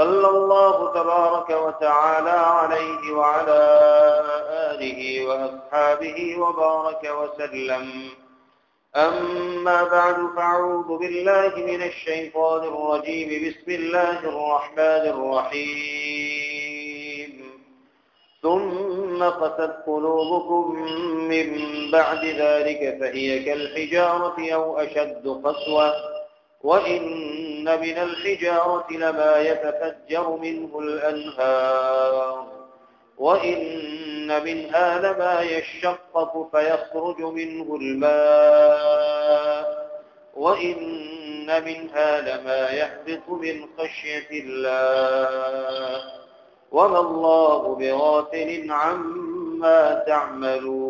صلى الله تبارك وتعالى عليه وعلى آله وأصحابه وبارك وسلم. أما بعد فأعوذ بالله من الشيطان الرجيم. بسم الله الرحمن الرحيم. ثم قست قلوبكم من بعد ذلك فهي كالحجارة أو أشد قسوة. وإن من الحجارة لما يتفجر منه الأنهار وإن منها لما يشقق فيخرج منه الماء وإن منها لما يحبط من خشية الله. وما الله بغافل عما تعملون.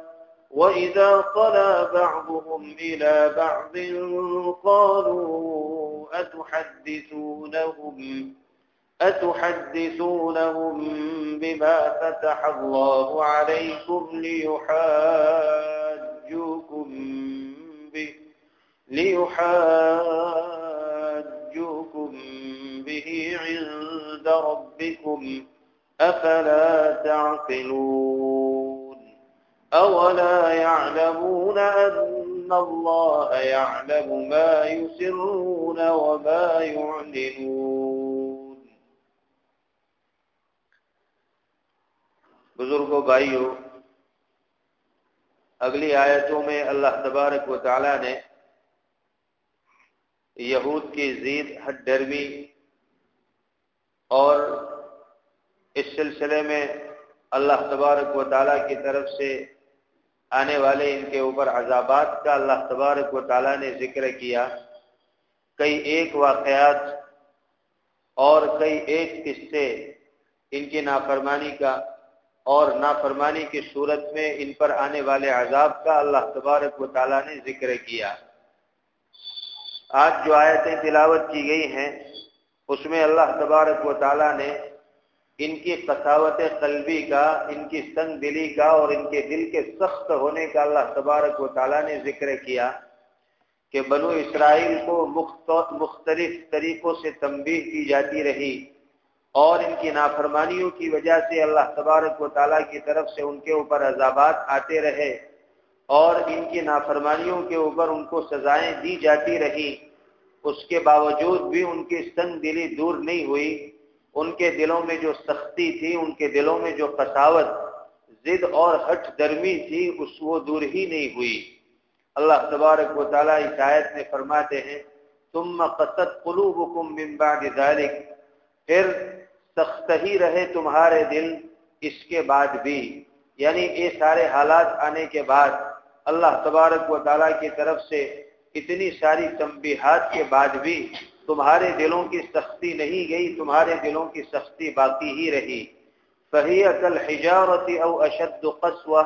وإذا طلى بعضهم إلى بعض قالوا أتحدثونهم أتحدثونهم بما فتح الله عليكم ليحاجوكم به ليحاجوكم به عند ربكم أفلا تعقلون أولا يعلمون أن الله يعلم ما يسرون وما يعلنون۔ بزرگوں بھائیوں اگلی آیتوں میں اللہ تبارک و تعالی نے یہود کی زید حد ڈرمی اور اس سلسلے میں اللہ تبارک و تعالیٰ کی طرف سے آنے والے ان کے اوپر عذابات کا اللہ تبارک و تعالیٰ نے ذکر کیا۔ کئی ایک واقعات اور کئی ایک قصے ان کی نافرمانی کا اور نافرمانی کی صورت میں ان پر آنے والے عذاب کا اللہ تبارک و تعالیٰ نے ذکر کیا۔ آج جو آیتیں تلاوت کی گئی ہیں، اس میں اللہ تبارک و تعالیٰ نے ان کی قساوت قلبی کا، ان کی سنگ دلی کا اور ان کے دل کے سخت ہونے کا اللہ تبارک و تعالیٰ نے ذکر کیا کہ بنو اسرائیل کو مختلف طریقوں سے تنبیہ کی جاتی رہی اور ان کی نافرمانیوں کی وجہ سے اللہ تبارک و تعالیٰ کی طرف سے ان کے اوپر عذابات آتے رہے اور ان کی نافرمانیوں کے اوپر ان کو سزائیں دی جاتی رہی۔ اس کے باوجود بھی ان کی سنگ دلی دور نہیں ہوئی۔ ان کے دلوں میں جو سختی تھی، ان کے دلوں میں جو قساوت، ضد اور ہٹ درمی تھی، اس وہ دور ہی نہیں ہوئی۔ اللہ تبارک و تعالیٰ اس آیت میں فرماتے ہیں تم قصد قلوبکم من بعد ذالک پھر سخت ہی رہے تمہارے دل اس کے بعد بھی۔ یعنی یہ سارے حالات آنے کے بعد اللہ تبارک و تعالیٰ کی طرف سے اتنی ساری تنبیہات کے بعد بھی تمہارے دلوں کی سختی نہیں گئی، تمہارے دلوں کی سختی باقی ہی رہی۔ فہی عقل او اشد قصوہ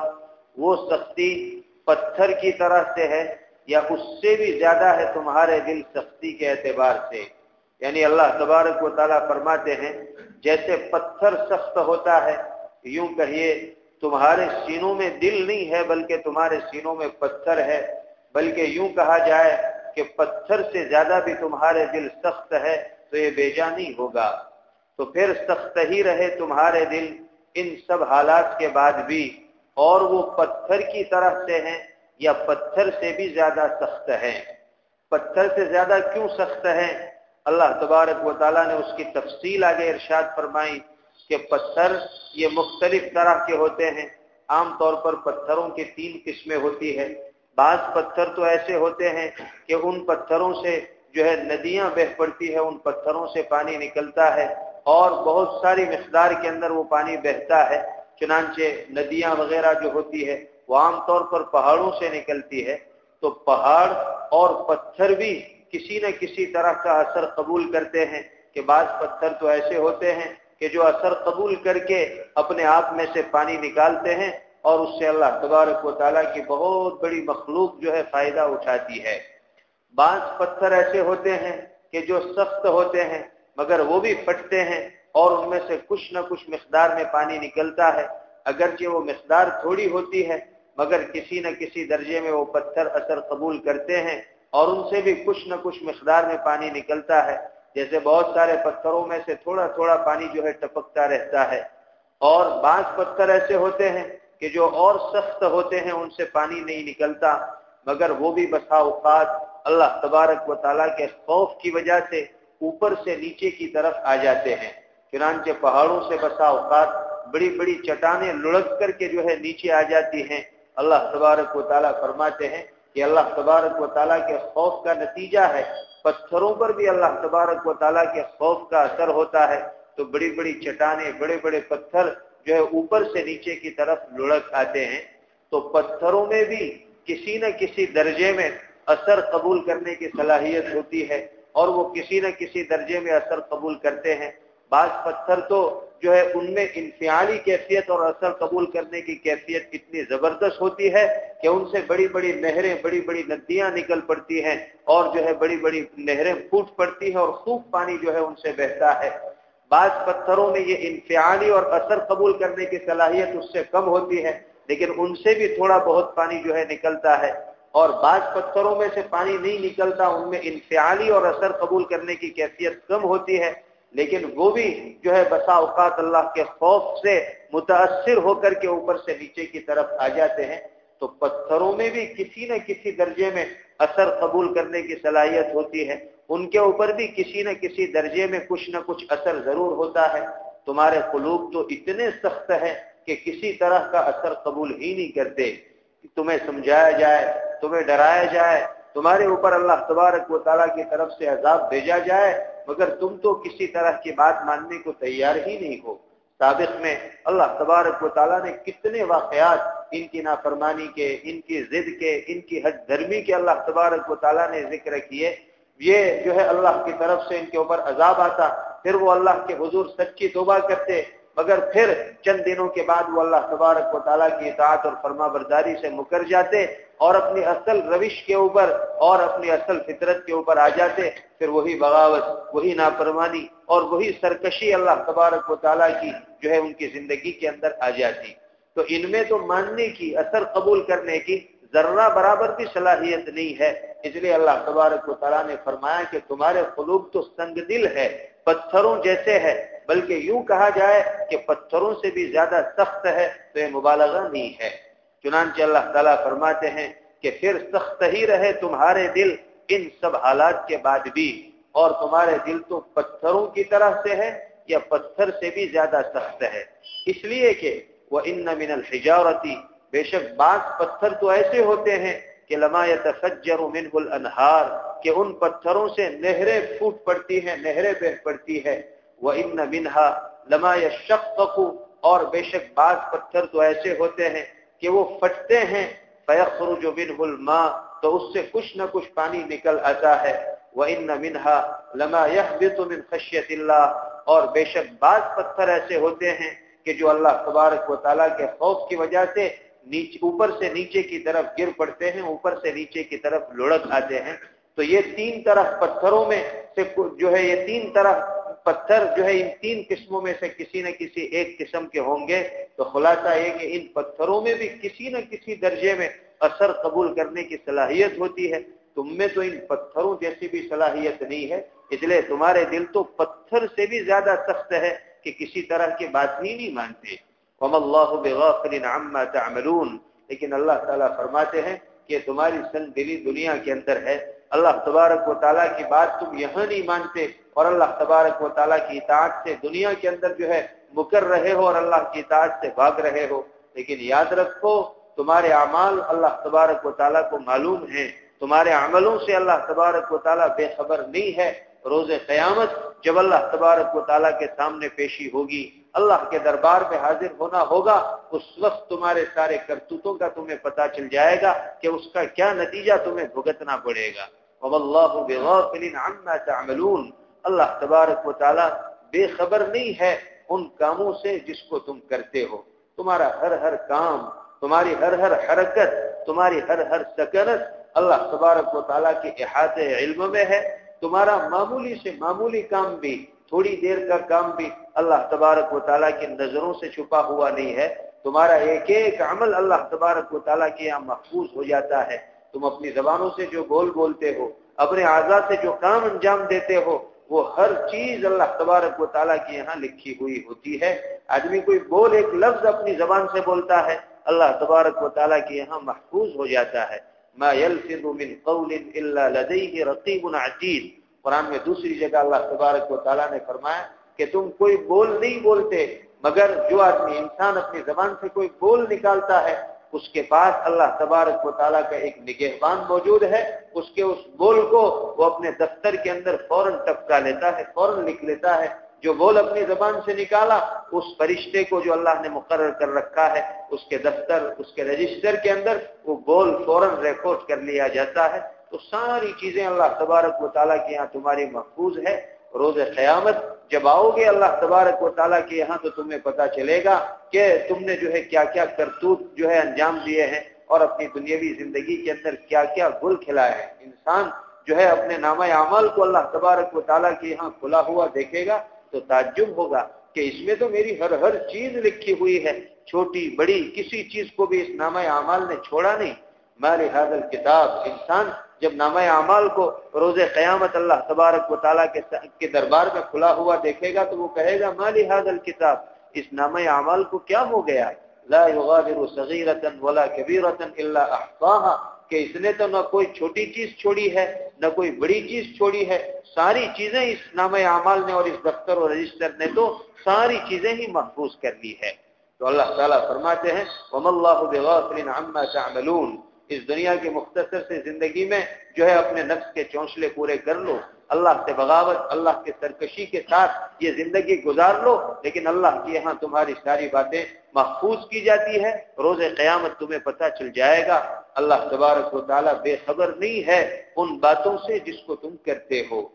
وہ سختی پتھر کی طرح سے ہے یا اس سے بھی زیادہ ہے تمہارے دل سختی کے اعتبار سے۔ یعنی اللہ تبارک و تعالیٰ فرماتے ہیں، جیسے پتھر سخت ہوتا ہے، یوں کہیے، تمہارے سینوں میں دل نہیں ہے بلکہ تمہارے سینوں میں پتھر ہے، بلکہ یوں کہا جائے کہ پتھر سے زیادہ بھی تمہارے دل سخت ہے تو یہ بے جانی ہوگا۔ تو پھر سخت ہی رہے تمہارے دل۔ ان سب حالات کے بعد بھی اور وہ پتھر کی طرح سے ہیں یا پتھر سے بھی زیادہ سخت ہیں۔ پتھر سے زیادہ کیوں سخت ہے اللہ تبارک و تعالیٰ نے اس کی تفصیل آگے ارشاد فرمائی کہ پتھر یہ مختلف طرح کے ہوتے ہیں۔ عام طور پر پتھروں کی تین قسمیں ہوتی ہے بعض پتھر تو ایسے ہوتے ہیں کہ ان پتھروں سے جو ہے ندیاں بہ پڑتی ہے ان پتھروں سے پانی نکلتا ہے اور بہت ساری مقدار کے اندر وہ پانی بہتا ہے۔ چنانچہ ندیاں وغیرہ جو ہوتی ہے، وہ عام طور پر پہاڑوں سے نکلتی ہے۔ تو پہاڑ اور پتھر بھی کسی نہ کسی طرح کا اثر قبول کرتے ہیں کہ بعض پتھر تو ایسے ہوتے ہیں کہ جو اثر قبول کر کے اپنے آپ میں سے پانی نکالتے ہیں۔ اور اس سے اللہ تبارک و تعالیٰ کی بہت بڑی مخلوق جو ہے فائدہ اٹھاتی ہے۔ بعض پتھر ایسے ہوتے ہیں کہ جو سخت ہوتے ہیں، مگر وہ بھی پھٹتے ہیں اور ان میں سے کچھ نہ کچھ مقدار میں پانی نکلتا ہے۔ اگرچہ وہ مقدار تھوڑی ہوتی ہے، مگر کسی نہ کسی درجے میں وہ پتھر اثر قبول کرتے ہیں اور ان سے بھی کچھ نہ کچھ مقدار میں پانی نکلتا ہے۔ جیسے بہت سارے پتھروں میں سے تھوڑا تھوڑا پانی جو ہے ٹپکتا رہتا ہے۔ اور بعض پتھر ایسے ہوتے ہیں کہ جو اور سخت ہوتے ہیں ان سے پانی نہیں نکلتا، مگر وہ بھی بسا اوقات اللہ تبارک و تعالیٰ کے خوف کی وجہ سے اوپر سے نیچے کی طرف آ جاتے ہیں۔ چنانچہ پہاڑوں سے بسا اوقات بڑی بڑی چٹانیں لڑک کر کے جو ہے نیچے آ جاتی ہیں۔ اللہ تبارک و تعالیٰ فرماتے ہیں کہ اللہ تبارک و تعالیٰ کے خوف کا نتیجہ ہے۔ پتھروں پر بھی اللہ تبارک و تعالیٰ کے خوف کا اثر ہوتا ہے۔ تو بڑی بڑی چٹانیں، بڑے بڑے پتھر جو ہے اوپر سے نیچے کی طرف لڑک آتے ہیں، تو پتھروں میں بھی کسی نہ کسی درجے میں اثر قبول کرنے کی صلاحیت ہوتی ہے اور وہ کسی نہ کسی درجے میں اثر قبول کرتے ہیں۔ بعض پتھر تو جو ہے ان میں انفعالی کیفیت اور اثر قبول کرنے کی کیفیت اتنی زبردست ہوتی ہے کہ ان سے بڑی بڑی نہریں، بڑی بڑی ندیاں نکل پڑتی ہیں اور جو ہے بڑی بڑی نہریں پھوٹ پڑتی ہیں اور خوب پانی جو ہے ان سے بہتا ہے۔ بعض پتھروں میں یہ انفعالی اور اثر قبول کرنے کی صلاحیت اس سے کم ہوتی ہے، لیکن ان سے بھی تھوڑا بہت پانی جو ہے نکلتا ہے۔ اور بعض پتھروں میں سے پانی نہیں نکلتا، ان میں انفعالی اور اثر قبول کرنے کی کیفیت کم ہوتی ہے۔ لیکن وہ بھی جو ہے بسا اوقات اللہ کے خوف سے متاثر ہو کر کے اوپر سے نیچے کی طرف آ جاتے ہیں۔ تو پتھروں میں بھی کسی نہ کسی درجے میں اثر قبول کرنے کی صلاحیت ہوتی ہے۔ ان کے اوپر بھی کسی نہ کسی درجے میں کچھ نہ کچھ اثر ضرور ہوتا ہے۔ تمہارے قلوب تو اتنے سخت ہے کہ کسی طرح کا اثر قبول ہی نہیں کرتے۔ تمہیں سمجھایا جائے، تمہیں ڈرایا جائے، تمہارے اوپر اللہ تبارک و تعالیٰ کی طرف سے عذاب بھیجا جائے، مگر تم تو کسی طرح کی بات ماننے کو تیار ہی نہیں ہو۔ سابق میں اللہ تبارک و تعالیٰ نے کتنے واقعات ان کی نافرمانی کے، ان کی ضد کے، ان کی حد دھرمی کے اللہ تبارک و تعالیٰ نے ذکر کیے۔ یہ جو ہے اللہ کی طرف سے ان کے اوپر عذاب آتا، پھر وہ اللہ کے حضور سچی توبہ کرتے، مگر پھر چند دنوں کے بعد وہ اللہ تبارک و تعالیٰ کی اطاعت اور فرما برداری سے مکر جاتے اور اپنی اصل روش کے اوپر اور اپنی اصل فطرت کے اوپر آ جاتے، پھر وہی بغاوت، وہی نافرمانی اور وہی سرکشی اللہ تبارک و تعالیٰ کی جو ہے ان کی زندگی کے اندر آ جاتی۔ تو ان میں تو ماننے کی، اثر قبول کرنے کی ذرہ برابر بھی صلاحیت نہیں ہے۔ اس لیے اللہ تبارک و تعالیٰ نے فرمایا کہ تمہارے قلوب تو سنگ دل ہے، پتھروں جیسے ہے۔ بلکہ یوں کہا جائے کہ پتھروں سے بھی زیادہ سخت ہے تو یہ مبالغہ نہیں ہے۔ چنانچہ اللہ تعالیٰ فرماتے ہیں کہ پھر سخت ہی رہے تمہارے دل ان سب حالات کے بعد بھی۔ اور تمہارے دل تو پتھروں کی طرح سے ہے یا پتھر سے بھی زیادہ سخت ہے۔ اس لیے کہ وہ ان من الحجارتی بے شک بعض پتھر تو ایسے ہوتے ہیں کہ لما يتفجر منه الانہار، کہ ان پتھروں سے نہریں پھوٹ پڑتی ہیں، نہریں بہ پڑتی ہے وان منها لما يشقق۔ اور بے شک بعض پتھر تو ایسے ہوتے ہیں کہ وہ پھٹتے ہیں۔ فيخرج منه الماء۔ تو اس سے کچھ نہ کچھ پانی نکل آتا ہے۔ وان منها لما يهبط من خشيه الله۔ اور بے شک بعض پتھر ایسے ہوتے ہیں کہ جو اللہ تبارک و تعالی کے خوف کی وجہ سے نیچے اوپر سے نیچے کی طرف گر پڑتے ہیں، اوپر سے نیچے کی طرف لڑک آتے ہیں۔ تو یہ تین طرح پتھروں میں سے جو ہے، یہ تین طرح پتھر جو ہے، ان تین قسموں میں سے کسی نہ کسی ایک قسم کے ہوں گے۔ تو خلاصہ یہ کہ ان پتھروں میں بھی کسی نہ کسی درجے میں اثر قبول کرنے کی صلاحیت ہوتی ہے۔ تم میں تو ان پتھروں جیسی بھی صلاحیت نہیں ہے۔ اس لیے تمہارے دل تو پتھر سے بھی زیادہ سخت ہے کہ کسی طرح کی بات ہی نہیں مانتے۔ وم اللہ بغافل عما تعملون لیکن اللہ تعالیٰ فرماتے ہیں کہ تمہاری سن دلی دنیا کے اندر ہے۔ اللہ تبارک و تعالیٰ کی بات تم یہاں نہیں مانتے اور اللہ تبارک و تعالیٰ کی اطاعت سے دنیا کے اندر جو ہے مکر رہے ہو اور اللہ کی اطاعت سے بھاگ رہے ہو۔ لیکن یاد رکھو، تمہارے اعمال اللہ تبارک و تعالیٰ کو معلوم ہیں۔ تمہارے عملوں سے اللہ تبارک و تعالیٰ بے خبر نہیں ہے۔ روز قیامت جب اللہ تبارک و تعالیٰ کے سامنے پیشی ہوگی، اللہ کے دربار میں حاضر ہونا ہوگا، اس وقت تمہارے سارے کرتوتوں کا تمہیں پتا چل جائے گا کہ اس کا کیا نتیجہ تمہیں بھگتنا پڑے گا۔ اللہ تبارک و تعالیٰ بے خبر نہیں ہے ان کاموں سے جس کو تم کرتے ہو۔ تمہارا ہر ہر کام، تمہاری ہر ہر حرکت، تمہاری ہر ہر سکنت اللہ تبارک و تعالیٰ کے احاطے علم میں ہے۔ تمہارا معمولی سے معمولی کام بھی، تھوڑی دیر کا کام بھی اللہ تبارک و تعالیٰ کی نظروں سے چھپا ہوا نہیں ہے۔ تمہارا ایک ایک عمل اللہ تبارک و تعالیٰ کے یہاں محفوظ ہو جاتا ہے۔ تم اپنی زبانوں سے جو بول بولتے ہو، اپنے اعضاء سے جو کام انجام دیتے ہو، وہ ہر چیز اللہ تبارک و تعالیٰ کے یہاں لکھی ہوئی ہوتی ہے۔ آدمی کوئی بول ایک لفظ اپنی زبان سے بولتا ہے، اللہ تبارک و تعالیٰ کے یہاں محفوظ ہو جاتا ہے۔ ما يلفظ من قول الا لديه رقيب عتيد۔ قرآن میں دوسری جگہ اللہ تبارک و تعالیٰ نے فرمایا کہ تم کوئی بول نہیں بولتے، مگر جو آدمی انسان اپنی زبان سے کوئی بول نکالتا ہے، اس کے پاس اللہ تبارک و تعالیٰ کا ایک نگہبان موجود ہے۔ اس کے اس بول کو وہ اپنے دفتر کے اندر فوراً ٹپکا لیتا ہے، فوراً لکھ لیتا ہے۔ جو بول اپنی زبان سے نکالا، اس فرشتے کو جو اللہ نے مقرر کر رکھا ہے، اس کے دفتر، اس کے رجسٹر کے اندر وہ بول فوراً ریکارڈ کر لیا جاتا ہے۔ تو ساری چیزیں اللہ تبارک و تعالیٰ کے یہاں تمہاری محفوظ ہے۔ روز قیامت جب آؤ گے اللہ تبارک و تعالیٰ کے یہاں تو تمہیں پتا چلے گا کہ تم نے جو ہے کیا کیا کرتوت جو ہے انجام دیے ہیں اور اپنی دنیاوی زندگی کے اندر کیا کیا گل کھلایا ہے انسان جو ہے اپنے نامہ اعمال کو اللہ تبارک و تعالیٰ کے یہاں کھلا ہوا دیکھے گا۔ تو تعجب ہوگا کہ اس میں تو میری ہر ہر چیز لکھی ہوئی ہے۔ چھوٹی، بڑی، کسی چیز کو بھی اس نامہ اعمال نے چھوڑا نہیں۔ مارے حاضل کتاب انسان جب نامہ اعمال کو روز قیامت اللہ تبارک و تعالیٰ کے دربار میں کھلا ہوا دیکھے گا تو وہ کہے گا مالی حاضل کتاب اس نامہ اعمال کو کیا ہو گیا لا يغادر صغيرة ولا كبيرة الا احصاها، کہ اس نے تو نہ کوئی چھوٹی چیز چھوڑی ہے، نہ کوئی بڑی چیز چھوڑی ہے۔ ساری چیزیں اس نام اعمال نے اور اس دفتر اور رجسٹر نے تو ساری چیزیں ہی محفوظ کر لی ہے تو اللہ تعالیٰ فرماتے ہیں وم اللہ بغافل عما تعملون۔ اس دنیا کی مختصر سے زندگی میں جو ہے اپنے نفس کے چونسلے پورے کر لو۔ اللہ سے بغاوت، اللہ کے سرکشی کے ساتھ یہ زندگی گزار لو۔ لیکن اللہ کی یہاں تمہاری ساری باتیں محفوظ کی جاتی ہے روز قیامت تمہیں پتہ چل جائے گا۔ اللہ تبارک و تعالیٰ بے خبر نہیں ہے ان باتوں سے جس کو تم کرتے ہو۔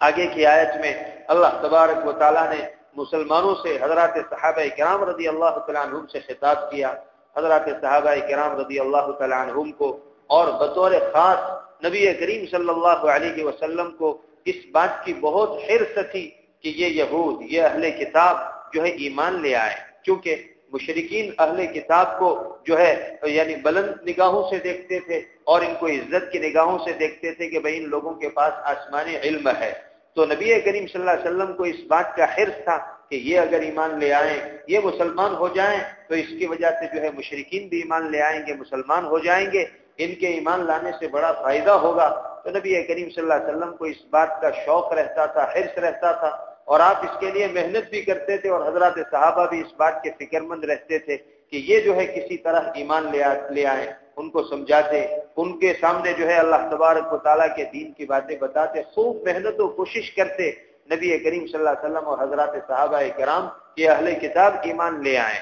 آگے کی آیت میں اللہ تبارک و تعالیٰ نے مسلمانوں سے حضرات صحابہ کرام رضی اللہ تعالیٰ عنہ سے خطاب کیا۔ حضرات صحابہ کرام رضی اللہ تعالیٰ عنہ کو اور بطور خاص نبی کریم صلی اللہ علیہ وسلم کو اس بات کی بہت حرص تھی کہ یہ یہود، یہ اہل کتاب جو ہے ایمان لے آئے۔ کیونکہ مشرقین اہل کتاب کو جو ہے یعنی بلند نگاہوں سے دیکھتے تھے اور ان کو عزت کی نگاہوں سے دیکھتے تھے کہ بھائی ان لوگوں کے پاس آسمانی علم ہے۔ تو نبی کریم صلی اللہ علیہ وسلم کو اس بات کا حرص تھا کہ یہ اگر ایمان لے آئیں، یہ مسلمان ہو جائیں، تو اس کی وجہ سے جو ہے مشرقین بھی ایمان لے آئیں گے، مسلمان ہو جائیں گے، ان کے ایمان لانے سے بڑا فائدہ ہوگا۔ تو نبی کریم صلی اللہ علیہ وسلم کو اس بات کا شوق رہتا تھا، حرص رہتا تھا۔ اور آپ اس کے لیے محنت بھی کرتے تھے اور حضرات صحابہ بھی اس بات کے فکر مند رہتے تھے کہ یہ جو ہے کسی طرح ایمان لے آئیں ان کو سمجھاتے، ان کے سامنے جو ہے اللہ تبارک و تعالیٰ کے دین کی باتیں بتاتے، خوب محنت و کوشش کرتے نبی کریم صلی اللہ علیہ وسلم اور حضرات صحابہ کرام یہ اہل کتاب ایمان لے آئیں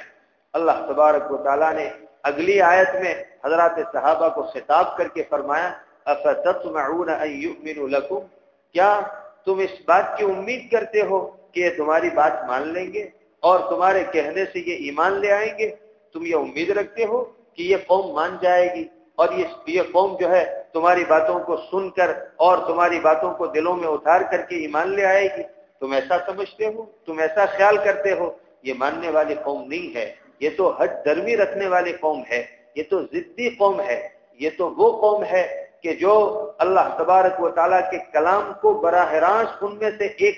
اللہ تبارک و تعالیٰ نے اگلی آیت میں حضرات صحابہ کو خطاب کر کے فرمایا لکم؟ کیا تم اس بات کی امید کرتے ہو کہ یہ تمہاری بات مان لیں گے اور تمہارے کہنے سے یہ ایمان لے آئیں گے۔ تم یہ امید رکھتے ہو کہ یہ قوم مان جائے گی اور یہ قوم جو ہے تمہاری باتوں کو سن کر اور تمہاری باتوں کو دلوں میں اتار کر کے ایمان لے آئے گی۔ تم ایسا سمجھتے ہو؟ تم ایسا خیال کرتے ہو؟ یہ ماننے والی قوم نہیں ہے۔ یہ تو حد درمی رکھنے والی قوم ہے۔ یہ تو ضدی قوم ہے۔ یہ تو وہ قوم ہے کہ جو اللہ تبارک و تعالیٰ کے کلام کو براہ راست ان میں سے ایک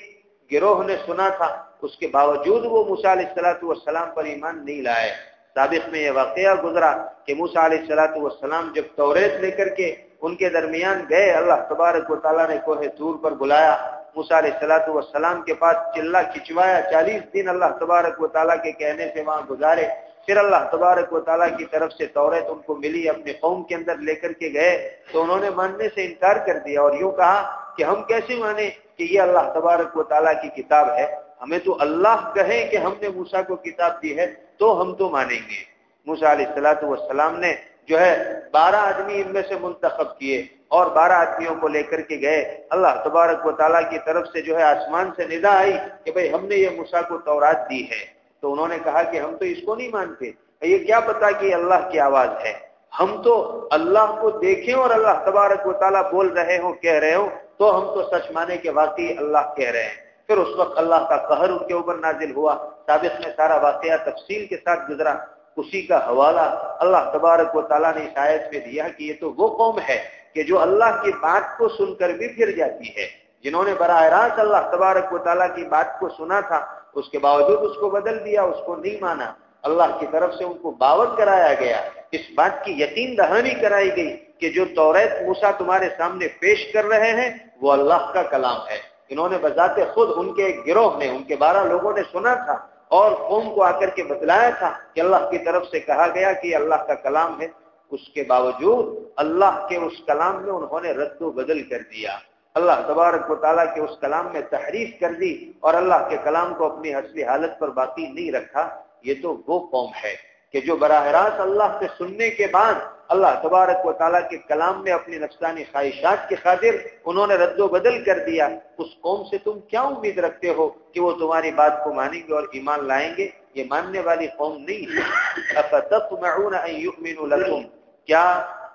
گروہ نے سنا تھا، اس کے باوجود وہ موسیٰ علیہ السلاۃ والسلام پر ایمان نہیں لائے۔ سابق میں یہ واقعہ گزرا کہ موسیٰ علیہ السلاۃ والسلام جب توریت لے کر کے ان کے درمیان گئے، اللہ تبارک و تعالیٰ نے کوہ طور پر بلایا۔ موسیٰ علیہ السلاۃ والسلام کے پاس چلا کھچوایا۔ چالیس دن اللہ تبارک و تعالیٰ کے کہنے سے وہاں گزارے۔ پھر اللہ تبارک و تعالیٰ کی طرف سے توریت ان کو ملی، اپنے قوم کے اندر لے کر کے گئے، تو انہوں نے ماننے سے انکار کر دیا اور یوں کہا کہ ہم کیسے مانیں کہ یہ اللہ تبارک و تعالیٰ کی کتاب ہے؟ ہمیں تو اللہ کہیں کہ ہم نے موسا کو کتاب دی ہے، تو ہم تو مانیں گے۔ موسا علیہ السلاۃ والسلام نے جو ہے بارہ آدمی ان میں سے منتخب کیے اور بارہ آدمیوں کو لے کر کے گئے۔ اللہ تبارک و تعالیٰ کی طرف سے جو ہے آسمان سے ندا آئی کہ بھئی ہم نے یہ موسا کو تورات دی ہے۔ تو انہوں نے کہا کہ ہم تو اس کو نہیں مانتے۔ یہ کیا پتا کہ اللہ کی آواز ہے؟ ہم تو اللہ کو دیکھیں اور اللہ تبارک و تعالیٰ بول رہے ہوں، کہہ رہے ہوں، تو ہم تو سچ مانے کے واقعی اللہ کہہ رہے ہیں۔ پھر اس وقت اللہ کا قہر ان کے اوپر نازل ہوا۔ سابق میں سارا واقعہ تفصیل کے ساتھ گزرا۔ اسی کا حوالہ اللہ تبارک و تعالیٰ نے شاید میں دیا کہ یہ تو وہ قوم ہے کہ جو اللہ کی بات کو سن کر بھی پھر جاتی ہے۔ جنہوں نے براہ راست اللہ تبارک و تعالیٰ کی بات کو سنا تھا اس کے باوجود اس کو بدل دیا، اس کو نہیں مانا۔ اللہ کی طرف سے ان کو باور کرایا گیا۔ اس بات کی یقین دہانی کرائی گئی کہ جو توریت موسا تمہارے سامنے پیش کر رہے ہیں، وہ اللہ کا کلام ہے۔ انہوں نے بذات خود ان کے گروہ نے ان کے بارہ لوگوں نے سنا تھا اور قوم کو آ کر کے بتلایا تھا کہ اللہ کی طرف سے کہا گیا کہ اللہ کا کلام ہے۔ اس کے باوجود اللہ کے اس کلام میں انہوں نے رد و بدل کر دیا۔ اللہ تبارک و تعالیٰ کے اس کلام میں تحریف کر دی اور اللہ کے کلام کو اپنی حسلی حالت پر باقی نہیں رکھا، یہ تو وہ قوم ہے کہ جو براہ راست اللہ سے سننے کے بعد اللہ تبارک و تعالیٰ کے کلام میں اپنی نفسانی خواہشات کے خاطر انہوں نے رد و بدل کر دیا، اس قوم سے تم کیا امید رکھتے ہو کہ وہ تمہاری بات کو مانیں گے اور ایمان لائیں گے؟ یہ ماننے والی قوم نہیں ہے۔ کیا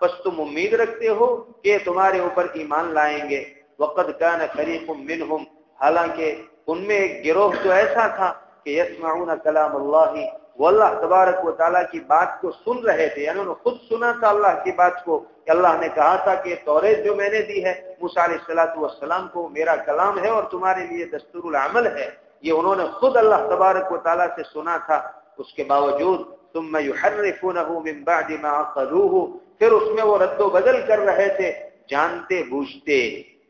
بس تم امید رکھتے ہو کہ تمہارے اوپر ایمان لائیں گے؟ وقد كان فريق منهم. حالانکہ ان میں ایک گروہ تو ایسا تھا کہ یسمعون کلام اللہ، وہ اللہ تبارک و تعالیٰ کی بات کو سن رہے تھے. یعنی انہوں نے خود سنا تھا اللہ کی بات کو، کہ اللہ نے کہا تھا کہ توریت جو میں نے دی ہے، موسیٰ علیہ السلاۃ والسلام کو میرا کلام ہے اور تمہارے لیے دستور العمل ہے. یہ انہوں نے خود اللہ تبارک و تعالیٰ سے سنا تھا. اس کے باوجود، ثم يحرفونه من بعد ما عقلوه پھر اس میں وہ رد و بدل کر رہے تھے. جانتے بوجھتے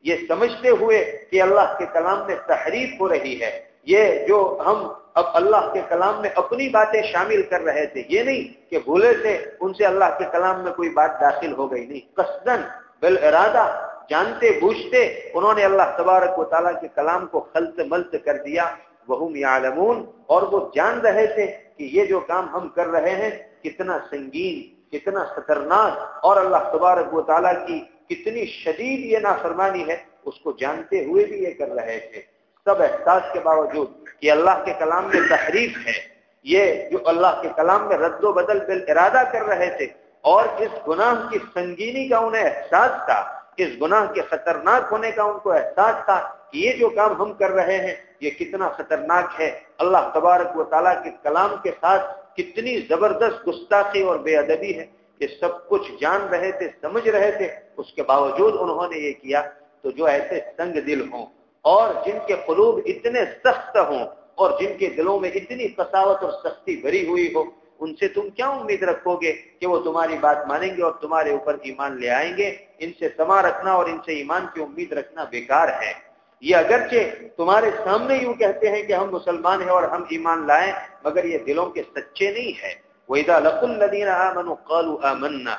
یہ سمجھتے ہوئے کہ اللہ کے کلام میں تحریف ہو رہی ہے۔ یہ جو ہم اب اللہ کے کلام میں اپنی باتیں شامل کر رہے تھے، یہ نہیں کہ بھولے سے ان سے اللہ کے کلام میں کوئی بات داخل ہو گئی نہیں۔ قصدن بل ارادہ، جانتے بوجھتے انہوں نے اللہ تبارک و تعالیٰ کے کلام کو خلط ملت کر دیا۔ وہ یعلمون اور وہ جان رہے تھے کہ یہ جو کام ہم کر رہے ہیں، کتنا سنگین، کتنا خطرناک اور اللہ تبارک و تعالیٰ کی کتنی شدید یہ نافرمانی ہے، اس کو جانتے ہوئے بھی یہ کر رہے تھے۔ سب احساس کے باوجود کہ اللہ کے کلام میں تحریف ہے۔ یہ جو اللہ کے کلام میں رد و بدل بل ارادہ کر رہے تھے، اور اس گناہ کی سنگینی کا انہیں احساس تھا اس گناہ کے خطرناک ہونے کا ان کو احساس تھا کہ یہ جو کام ہم کر رہے ہیں، یہ کتنا خطرناک ہے۔ اللہ تبارک و تعالیٰ کے کلام کے ساتھ کتنی زبردست گستاخی اور بے ادبی ہے۔ یہ سب کچھ جان رہے تھے، سمجھ رہے تھے، اس کے باوجود انہوں نے یہ کیا تو جو ایسے سنگ دل ہوں اور جن کے قلوب اتنے سخت ہوں اور جن کے دلوں میں اتنی قساوت اور سختی بھری ہوئی ہو، ان سے تم کیا امید رکھو گے کہ وہ تمہاری بات مانیں گے اور تمہارے اوپر ایمان لے آئیں گے؟ ان سے سما رکھنا اور ان سے ایمان کی امید رکھنا بیکار ہے۔ یہ اگرچہ تمہارے سامنے یوں کہتے ہیں کہ ہم مسلمان ہیں اور ہم ایمان لائیں، مگر یہ دلوں کے سچے نہیں ہیں۔ وَإِذَا لَقُوا الَّذِينَ آمَنُوا قَالُوا آمَنَّا۔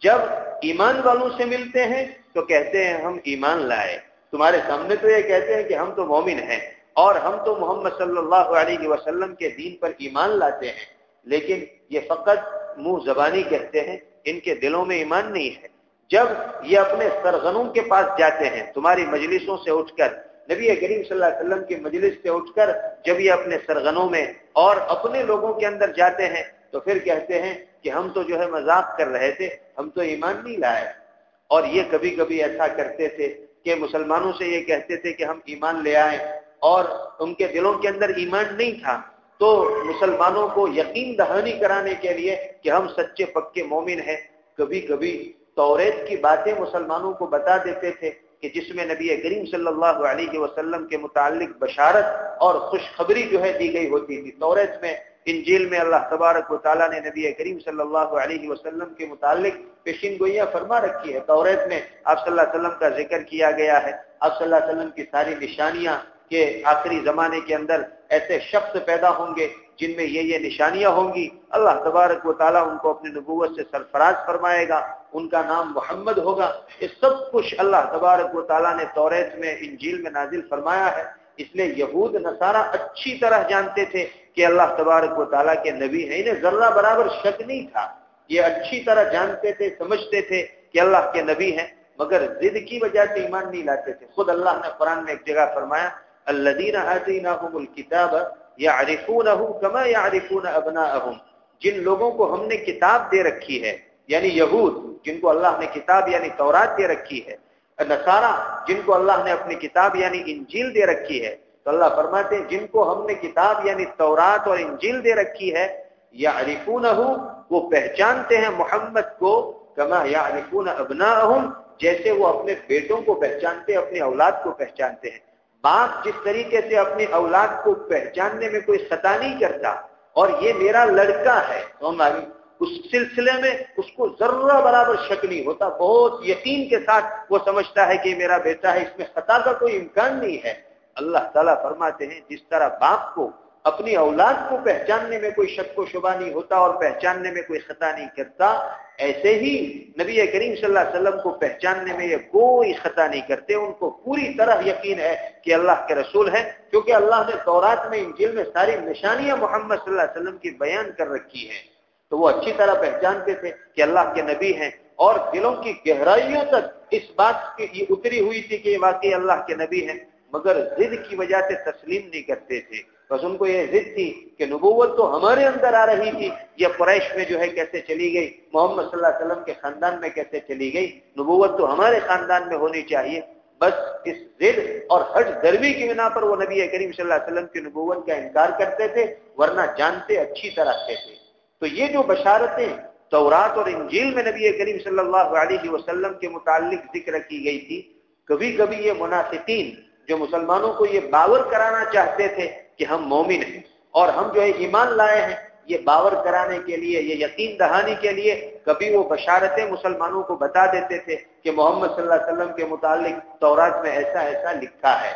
جب ایمان والوں سے ملتے ہیں تو کہتے ہیں ہم ایمان لائے۔ تمہارے سامنے تو یہ کہتے ہیں کہ ہم تو مومن ہیں اور ہم تو محمد صلی اللہ علیہ وسلم کے دین پر ایمان لاتے ہیں۔ لیکن یہ فقط منہ زبانی کہتے ہیں، ان کے دلوں میں ایمان نہیں ہے۔ جب یہ اپنے سرغنوں کے پاس جاتے ہیں، تمہاری مجلسوں سے اٹھ کر، نبی کریم صلی اللہ علیہ وسلم کی مجلس سے اٹھ کر، جب یہ اپنے سرغنوں میں اور اپنے لوگوں کے اندر جاتے ہیں تو پھر کہتے ہیں کہ ہم تو جو ہے مذاق کر رہے تھے، ہم تو ایمان نہیں لائے۔ اور یہ کبھی کبھی ایسا کرتے تھے کہ مسلمانوں سے یہ کہتے تھے کہ ہم ایمان لے آئیں۔ اور ان کے دلوں کے اندر ایمان نہیں تھا۔ تو مسلمانوں کو یقین دہانی کرانے کے لیے کہ ہم سچے پکے مومن ہیں۔ کبھی کبھی توریت کی باتیں مسلمانوں کو بتا دیتے تھے کہ جس میں نبی کریم صلی اللہ علیہ وسلم کے متعلق بشارت اور خوشخبری جو ہے دی گئی ہوتی تھی۔ توریت میں انجیل میں اللہ تبارک و تعالیٰ نے نبی کریم صلی اللہ علیہ وسلم کے متعلق پیشین گوئیاں فرما رکھی ہے۔ توریت میں آپ صلی اللہ علیہ وسلم کا ذکر کیا گیا ہے۔ آپ صلی اللہ علیہ وسلم کی ساری نشانیاں کہ آخری زمانے کے اندر ایسے شخص پیدا ہوں گے جن میں یہ یہ نشانیاں ہوں گی۔ اللہ تبارک و تعالیٰ ان کو اپنی نبوت سے سرفراز فرمائے گا۔ ان کا نام محمد ہوگا۔ یہ سب کچھ اللہ تبارک و تعالیٰ نے توریت میں انجیل میں نازل فرمایا ہے۔ اس لیے یہود نصارہ اچھی طرح جانتے تھے۔ کہ اللہ تبارک و تعالیٰ کے نبی ہیں، انہیں ذرہ برابر شک نہیں تھا۔ یہ اچھی طرح جانتے تھے، سمجھتے تھے کہ اللہ کے نبی ہیں، مگر ضد کی وجہ سے ایمان نہیں لاتے تھے۔ خود اللہ نے قرآن میں ایک جگہ فرمایا اللہ الکتاب یا عرفون کما یا عرفون ابنا جن لوگوں کو ہم نے کتاب دے رکھی ہے یعنی یہود، جن کو اللہ نے کتاب یعنی تورات دے رکھی ہے۔ نصارہ جن کو اللہ نے اپنی کتاب یعنی انجیل دے رکھی ہے۔ تو اللہ فرماتے ہیں، جن کو ہم نے کتاب یعنی تورات اور انجیل دے رکھی ہے یا وہ پہچانتے ہیں محمد کو، کما یا عریفون ابنا جیسے وہ اپنے بیٹوں کو پہچانتے ہیں، اپنی اولاد کو پہچانتے ہیں۔ باپ جس طریقے سے اپنی اولاد کو پہچاننے میں کوئی خطا نہیں کرتا، اور یہ میرا لڑکا ہے اس سلسلے میں اس کو ذرہ برابر شک نہیں ہوتا، بہت یقین کے ساتھ وہ سمجھتا ہے کہ میرا بیٹا ہے، اس میں خطا کا کوئی امکان نہیں ہے۔ اللہ تعالیٰ فرماتے ہیں، جس طرح باپ کو اپنی اولاد کو پہچاننے میں کوئی شک و شبہ نہیں ہوتا اور پہچاننے میں کوئی خطا نہیں کرتا، ایسے ہی نبی کریم صلی اللہ علیہ وسلم کو پہچاننے میں یہ کوئی خطا نہیں کرتے۔ ان کو پوری طرح یقین ہے کہ اللہ کے رسول ہے کیونکہ اللہ نے دورات میں، انجیل میں ساری نشانیاں محمد صلی اللہ علیہ وسلم کی بیان کر رکھی ہیں۔ تو وہ اچھی طرح پہچانتے تھے کہ اللہ کے نبی ہیں اور دلوں کی گہرائیوں تک اس بات کی اتری ہوئی تھی کہ واقعی اللہ کے نبی ہیں۔ مگر ضد کی وجہ سے تسلیم نہیں کرتے تھے۔ بس ان کو یہ ضد تھی کہ نبوت تو ہمارے اندر آ رہی تھی۔ یہ قریش میں جو ہے کیسے چلی گئی؟ محمد صلی اللہ علیہ وسلم کے خاندان میں کیسے چلی گئی؟ نبوت تو ہمارے خاندان میں ہونی چاہیے۔ بس اس ضد اور حج گرمی کی بنا پر وہ نبی کریم صلی اللہ علیہ وسلم کی نبوت کا انکار کرتے تھے، ورنہ جانتے، اچھی طرح سے تھے۔ تو یہ جو بشارتیں تورات اور انجیل میں نبی کریم صلی اللہ علیہ وسلم کے متعلق ذکر کی گئی تھی، کبھی کبھی یہ منافقین جو مسلمانوں کو یہ باور کرانا چاہتے تھے کہ ہم مومن ہیں اور ہم جو ہے ایمان لائے ہیں، یہ باور کرانے کے لیے، یہ یقین دہانی کے لیے کبھی وہ بشارتیں مسلمانوں کو بتا دیتے تھے کہ محمد صلی اللہ علیہ وسلم کے متعلق تورات میں ایسا ایسا لکھا ہے۔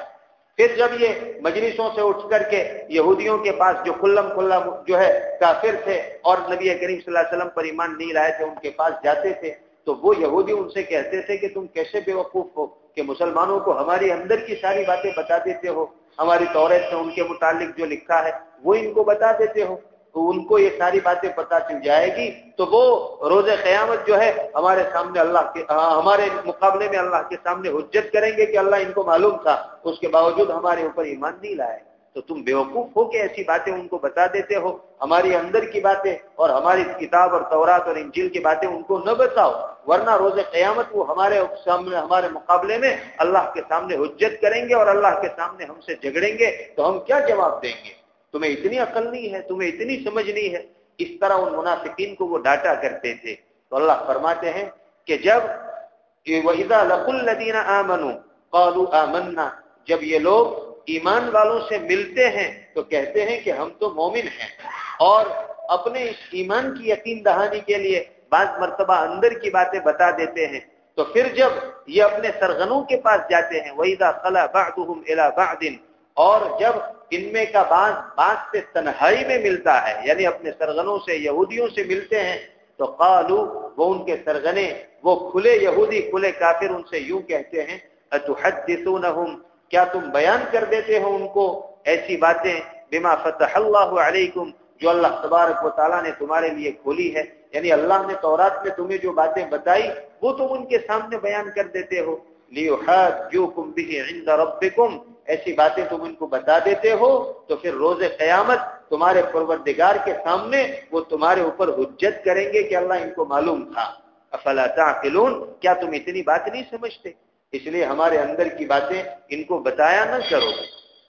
پھر جب یہ مجلسوں سے اٹھ کر کے یہودیوں کے پاس جو کلم کھلا جو ہے کافر تھے اور نبی کریم صلی اللہ علیہ وسلم پر ایمان نہیں لائے تھے، ان کے پاس جاتے تھے، تو وہ یہودی ان سے کہتے تھے کہ تم کیسے بے وقوف ہو؟ کہ مسلمانوں کو ہماری اندر کی ساری باتیں بتا دیتے ہو، ہماری طورت سے ان کے متعلق جو لکھا ہے، وہ ان کو بتا دیتے ہو۔ تو ان کو یہ ساری باتیں پتا چل جائے گی۔ تو وہ روز قیامت جو ہے، ہمارے سامنے اللہ کے ہمارے مقابلے میں اللہ کے سامنے حجت کریں گے کہ اللہ ان کو معلوم تھا۔ اس کے باوجود ہمارے اوپر ایمان نہیں لائے۔ تو تم بیوقوف ہو کہ ایسی باتیں ان کو بتا دیتے ہو۔ ہماری اندر کی باتیں اور ہماری کتاب اور تورات اور انجیل کی باتیں ان کو نہ بتاؤ۔ ورنہ روز قیامت وہ ہمارے سامنے، ہمارے مقابلے میں اللہ کے سامنے حجت کریں گے اور اللہ کے سامنے ہم سے جھگڑیں گے تو ہم کیا جواب دیں گے؟ تمہیں اتنی عقل نہیں ہے، تمہیں اتنی سمجھ نہیں ہے۔ اس طرح ان منافقین کو وہ ڈاٹا کرتے تھے۔ تو اللہ فرماتے ہیں کہ جب وَإِذَا لَقُوا الَّذِينَ آمَنُوا قَالُوا آمَنَّا، جب یہ لوگ ایمان والوں سے ملتے ہیں تو کہتے ہیں کہ ہم تو مومن ہیں۔ اور اپنے اس ایمان کی یقین دہانی کے لیے بعض مرتبہ اندر کی باتیں بتا دیتے ہیں۔ تو پھر جب یہ اپنے سرغنوں کے پاس جاتے ہیں، وَإِذَا خَلَى بَعْدُهُمْ إِلَى بَعْدٍ اور جب ان میں کا بعض بعض سے تنہائی میں ملتا ہے یعنی اپنے سرغنوں سے، یہودیوں سے ملتے ہیں، تو قالو وہ ان کے سرغنے، وہ کھلے یہودی، کھلے کافر ان سے یوں کہتے ہیں اتحدثونہم کیا تم بیان کر دیتے ہو ان کو ایسی باتیں بما فتح اللہ علیکم جو اللہ تبارک و تعالیٰ نے تمہارے لیے کھولی ہے؟ یعنی اللہ نے تورات میں تمہیں جو باتیں بتائی، وہ تم ان کے سامنے بیان کر دیتے ہو۔ لیحاجوکم به عند ربکم۔ ایسی باتیں تم ان کو بتا دیتے ہو تو پھر روز قیامت تمہارے پروردگار کے سامنے وہ تمہارے اوپر حجت کریں گے کہ اللہ ان کو معلوم تھا۔ افلا تعقلون؟ کیا تم اتنی بات نہیں سمجھتے؟ اس لیے ہمارے اندر کی باتیں ان کو بتایا نہ کرو۔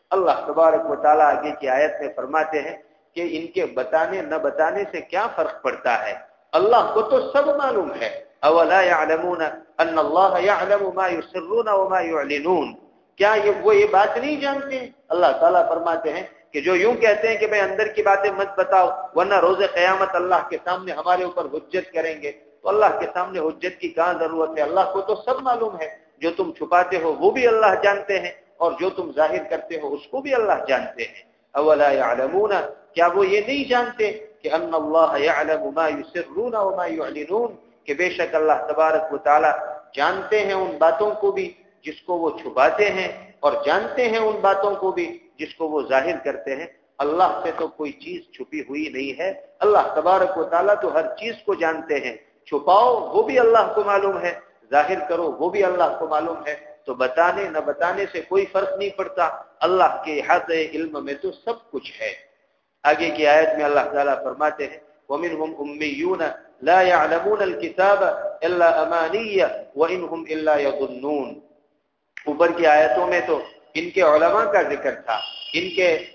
اللہ تبارک و تعالیٰ آگے کی آیت میں فرماتے ہیں کہ ان کے بتانے نہ بتانے سے کیا فرق پڑتا ہے؟ اللہ کو تو سب معلوم ہے۔ اولا يعلمون ان اللہ يعلم ما يسرون وما يعلنون کیا یہ وہ یہ بات نہیں جانتے؟ اللہ تعالیٰ فرماتے ہیں کہ جو یوں کہتے ہیں کہ بھائی اندر کی باتیں مت بتاؤ، ورنہ روز قیامت اللہ کے سامنے ہمارے اوپر حجت کریں گے۔ تو اللہ کے سامنے حجت کی کہاں ضرورت ہے؟ اللہ کو تو سب معلوم ہے۔ جو تم چھپاتے ہو وہ بھی اللہ جانتے ہیں اور جو تم ظاہر کرتے ہو اس کو بھی اللہ جانتے ہیں۔ اولا يعلمون کیا وہ یہ نہیں جانتے کہ ان اللہ يعلم ما يسرون وما يعلنون کہ بے شک اللہ تبارک و تعالی جانتے ہیں ان باتوں کو بھی جس کو وہ چھپاتے ہیں اور جانتے ہیں ان باتوں کو بھی جس کو وہ ظاہر کرتے ہیں۔ اللہ سے تو کوئی چیز چھپی ہوئی نہیں ہے۔ اللہ تبارک و تعالیٰ تو ہر چیز کو جانتے ہیں۔ چھپاؤ وہ بھی اللہ کو معلوم ہے۔ ظاہر کرو، وہ بھی اللہ کو معلوم ہے۔ تو بتانے، نہ بتانے سے کوئی فرق نہیں پڑتا۔ اللہ کے حد علم میں تو سب کچھ ہے۔ آگے کی آیت میں اللہ تعالیٰ فرماتے ہیں، وَمِنْهُمْ أُمِّيُّونَ لَا يَعْلَمُونَ الْكِتَابَ إِلَّا أَمَانِيَّ وَإِنْهُمْ إِلَّا يَظُنُّونَ۔ اوپر کی آیتوں میں تو ان کے علماء کا ذکر تھا۔ ان کے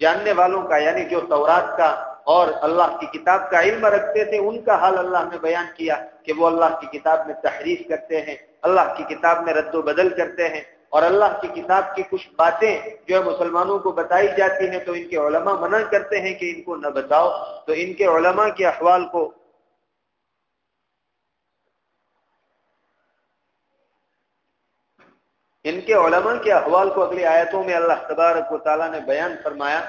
جاننے والوں کا یعنی جو تورات کا اور اللہ کی کتاب کا علم رکھتے تھے، ان کا حال اللہ نے بیان کیا کہ وہ اللہ کی کتاب میں تحریف کرتے ہیں، اللہ کی کتاب میں رد و بدل کرتے ہیں اور اللہ کی کتاب کی کچھ باتیں جو ہے مسلمانوں کو بتائی جاتی ہیں تو ان کے علماء منع کرتے ہیں کہ ان کو نہ بتاؤ۔ تو ان کے علماء کے احوال کو ان کے علماء کے احوال کو اگلی آیتوں میں اللہ تبارک و تعالیٰ نے بیان فرمایا۔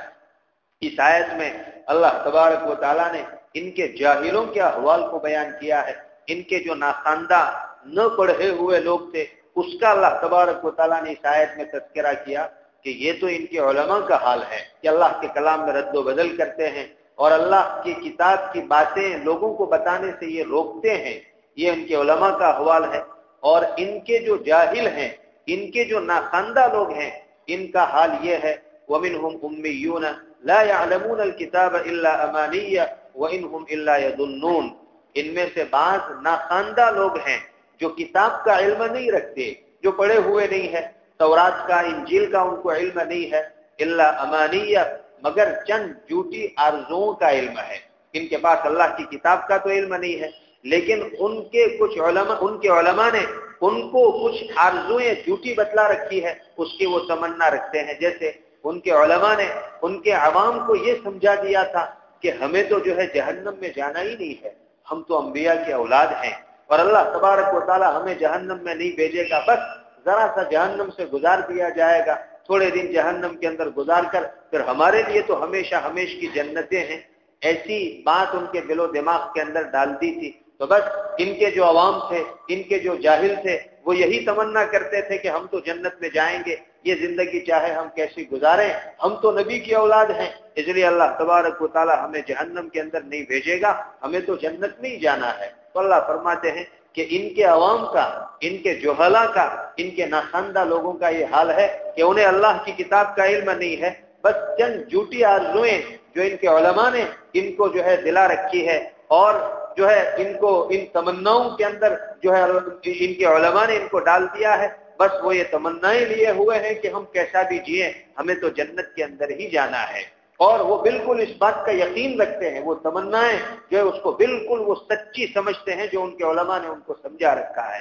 اس آیت میں اللہ تبارک و تعالیٰ نے ان کے جاہلوں کے احوال کو بیان کیا ہے۔ ان کے جو ناخواندہ نہ پڑھے ہوئے لوگ تھے، اس کا اللہ تبارک و تعالیٰ نے اس آیت میں تذکرہ کیا کہ یہ تو ان کے علماء کا حال ہے کہ اللہ کے کلام میں رد و بدل کرتے ہیں اور اللہ کی کتاب کی باتیں لوگوں کو بتانے سے یہ روکتے ہیں۔ یہ ان کے علماء کا حوال ہے۔ اور ان کے جو جاہل ہیں، ان کے جو ناخواندہ لوگ ہیں، ان کا حال یہ ہے۔ وَمِنْهُمْ أُمِّيُّونَ لَا يَعْلَمُونَ الْكِتَابَ إِلَّا أَمَانِيَّ وَإِنْهُمْ إِلَّا يَدُنُّونَ ان میں سے بعض ناخواندہ لوگ ہیں جو کتاب کا علم نہیں رکھتے، جو پڑھے ہوئے نہیں ہے تورات کا، انجیل کا ان کو علم نہیں ہے اللہ امانیہ مگر چند جھوٹی آرزوؤں کا علم ہے۔ ان کے پاس اللہ کی کتاب کا تو علم نہیں ہے، لیکن ان کے کچھ علماء، ان کے علماء نے ان کو کچھ آرزویں جھوٹی بتلا رکھی ہے اس کی وہ تمنا رکھتے ہیں۔ جیسے ان کے علماء نے ان کے عوام کو یہ سمجھا دیا تھا کہ ہمیں تو جو ہے جہنم میں جانا ہی نہیں ہے، ہم تو انبیاء کے اولاد ہیں۔ اور اللہ تبارک و تعالی ہمیں جہنم میں نہیں بھیجے گا، بس ذرا سا جہنم سے گزار دیا جائے گا۔ تھوڑے دن جہنم کے اندر گزار کر، پھر ہمارے لیے تو ہمیشہ ہمیش کی جنتیں ہیں۔ ایسی بات ان کے دل و دماغ کے اندر ڈال دی تھی۔ تو بس ان کے جو عوام تھے، ان کے جو جاہل تھے، وہ یہی تمنا کرتے تھے کہ ہم تو جنت میں جائیں گے۔ یہ زندگی چاہے ہم کیسی گزاریں، ہم تو نبی کی اولاد ہیں، اس لیے اللہ تبارک و تعالی ہمیں جہنم کے اندر نہیں بھیجے گا، ہمیں تو جنت میں ہی جانا ہے۔ تو اللہ فرماتے ہیں کہ ان کے عوام کا، ان کے جوہلا کا، ان کے ناخواندہ لوگوں کا یہ حال ہے کہ انہیں اللہ کی کتاب کا علم نہیں ہے۔ بس چند جھوٹی آرزویں جو ان کے علماء نے ان کو جو ہے دلا رکھی ہے اور جو ہے ان کو، ان تمناؤں کے اندر جو ہے ان کے علماء نے ان کو ڈال دیا ہے بس وہ یہ تمنائیں لیے ہوئے ہیں کہ ہم کیسا بھی جیے ہمیں تو جنت کے اندر ہی جانا ہے۔ اور وہ بالکل اس بات کا یقین رکھتے ہیں، وہ تمنائیں جو ہے اس کو بالکل وہ سچی سمجھتے ہیں جو ان کے علماء نے ان کو سمجھا رکھا ہے۔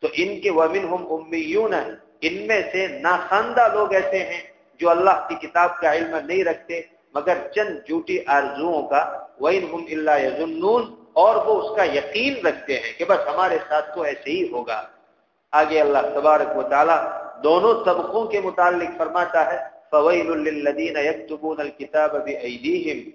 تو ان کے ومن ہم امیون، ان میں سے ناخواندہ لوگ ایسے ہیں جو اللہ کی کتاب کا علم نہیں رکھتے، مگر چند جھوٹی آرزوؤں کا وَإِنْ هُمْ إِلَّا يَظُنُّونَ اور وہ اس کا یقین رکھتے ہیں کہ بس ہمارے ساتھ تو ایسے ہی ہوگا۔ آگے اللہ تبارک و تعالی دونوں طبقوں کے متعلق فرماتا ہے فویل للذین یکتبون الکتاب بایدیہم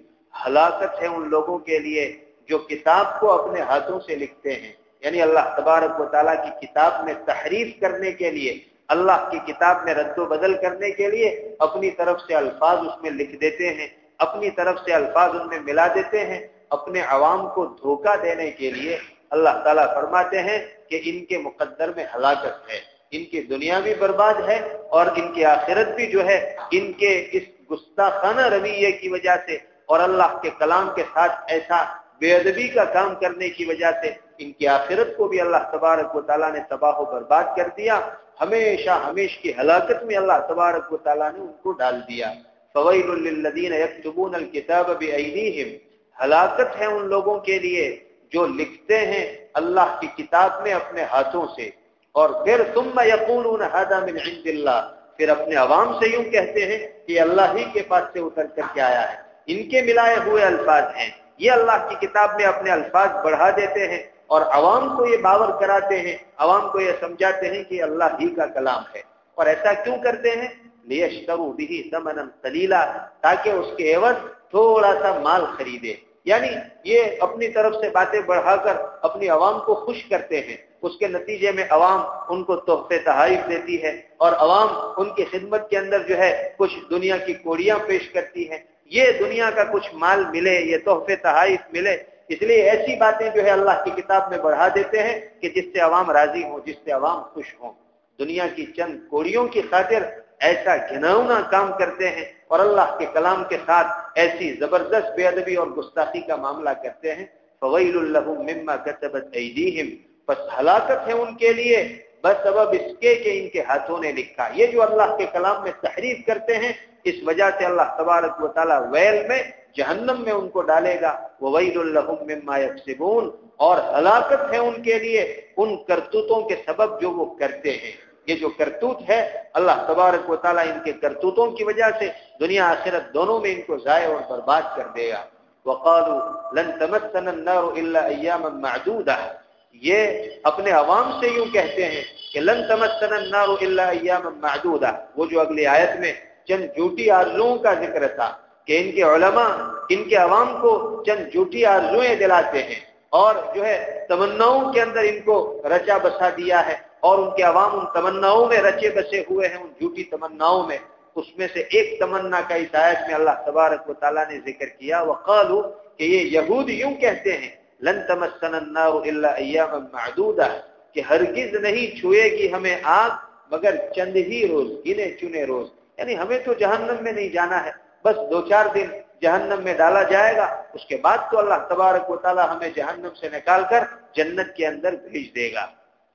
ہلاکت ہے ان لوگوں کے لیے جو کتاب کو اپنے ہاتھوں سے لکھتے ہیں۔ یعنی اللہ تبارک و تعالیٰ کی کتاب میں تحریف کرنے کے لیے، اللہ کی کتاب میں رد و بدل کرنے کے لیے اپنی طرف سے الفاظ اس میں لکھ دیتے ہیں، اپنی طرف سے الفاظ ان میں ملا دیتے ہیں۔ اپنے عوام کو دھوکہ دینے کے لیے اللہ تعالیٰ فرماتے ہیں کہ ان کے مقدر میں ہلاکت ہے، ان کی دنیا بھی برباد ہے اور ان کی آخرت بھی جو ہے، ان کے اس گستاخانہ رویے کی وجہ سے اور اللہ کے کلام کے ساتھ ایسا بے ادبی کا کام کرنے کی وجہ سے ان کی آخرت کو بھی اللہ تبارک و تعالیٰ نے تباہ و برباد کر دیا۔ ہمیشہ ہمیش کی ہلاکت میں اللہ تبارک و تعالیٰ نے ان کو ڈال دیا۔ فویل للذین یکتبون الکتاب بایدیہم ہلاکت ہے ان لوگوں کے لیے۔ جو لکھتے ہیں اللہ کی کتاب میں اپنے ہاتھوں سے اور پھر ثم یقولون هذا من عند اللہ، پھر اپنے عوام سے یوں کہتے ہیں کہ اللہ ہی کے پاس سے اتر کر کے آیا ہے۔ ان کے ملائے ہوئے الفاظ ہیں۔ یہ اللہ کی کتاب میں اپنے الفاظ بڑھا دیتے ہیں اور عوام کو یہ باور کراتے ہیں، عوام کو یہ سمجھاتے ہیں کہ اللہ ہی کا کلام ہے۔ اور ایسا کیوں کرتے ہیں؟ لیشترو بھی ثمنا قلیلا، تاکہ اس کے عوض تھوڑا سا مال خریدے۔ یعنی یہ اپنی طرف سے باتیں بڑھا کر اپنی عوام کو خوش کرتے ہیں، اس کے نتیجے میں عوام ان کو تحفے تحائف دیتی ہے اور عوام ان کی خدمت کے اندر جو ہے کچھ دنیا کی کوڑیاں پیش کرتی ہیں۔ یہ دنیا کا کچھ مال ملے، یہ تحفے تحائف ملے، اس لیے ایسی باتیں جو ہے اللہ کی کتاب میں بڑھا دیتے ہیں کہ جس سے عوام راضی ہوں، جس سے عوام خوش ہوں۔ دنیا کی چند کوڑیوں کی خاطر ایسا گھناؤنا کام کرتے ہیں اور اللہ کے کلام کے ساتھ ایسی زبردست بے ادبی اور گستاخی کا معاملہ کرتے ہیں۔ فویل مما كتبت ایدیہم بس ہلاکت ہے ان کے لیے۔ بس سبب اس کے کہ ان کے ہاتھوں نے لکھا۔ یہ جو اللہ کے کلام میں تحریف کرتے ہیں، اس وجہ سے اللہ تبارک و تعالی ویل میں جہنم میں ان کو ڈالے گا۔ وہ ویل الحم مما یکسبون اور ہلاکت ہے ان کے لیے، ان کرتوتوں کے سبب جو وہ کرتے ہیں۔ یہ جو کرتوت ہے، اللہ تبارک و تعالیٰ ان کے کرتوتوں کی وجہ سے دنیا آخرت دونوں میں ان کو ضائع اور برباد کر دے گا۔ وقالوا لن تمسنا النار الا ایاما معدودہ۔ یہ اپنے عوام سے یوں کہتے ہیں کہ لن تمسنا النار الا ایاما معدودہ۔ وہ جو اگلی آیت میں چند جھوٹی آرزوؤں کا ذکر تھا کہ ان کے علماء، ان کے عوام کو چند جھوٹی آرزویں دلاتے ہیں اور جو ہے تمناؤں کے اندر ان کو رچا بسا دیا ہے۔ اور ان کے عوام ان تمناؤں میں رچے بسے ہوئے ہیں، ان جھوٹی تمناؤں میں، اس میں سے ایک تمنا کا اس آیت میں اللہ تبارک و تعالیٰ نے ذکر کیا وقالو کہ یہ یہود یوں کہتے ہیں، لن تمسن النار الا ایاما معدودہ کہ ہرگز نہیں چھوئے گی ہمیں آگ مگر چند ہی روز، گنے چنے روز۔ یعنی ہمیں تو جہنم میں نہیں جانا ہے، بس دو چار دن جہنم میں ڈالا جائے گا، اس کے بعد تو اللہ تبارک و تعالی ہمیں جہنم سے نکال کر جنت کے اندر بھیج دے گا۔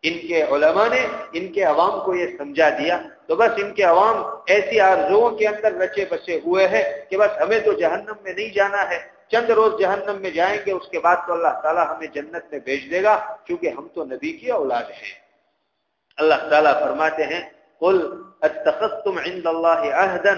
ان کے علماء نے ان کے عوام کو یہ سمجھا دیا تو بس ان کے عوام ایسی آرزوؤں کے اندر رچے بسے ہوئے ہیں کہ بس ہمیں تو جہنم میں نہیں جانا ہے۔ چند روز جہنم میں جائیں گے، اس کے بعد تو اللہ تعالیٰ ہمیں جنت میں بھیج دے گا کیونکہ ہم تو نبی کی اولاد ہیں۔ اللہ تعالیٰ فرماتے ہیں، قل اتخذتم عند اللہ عہدا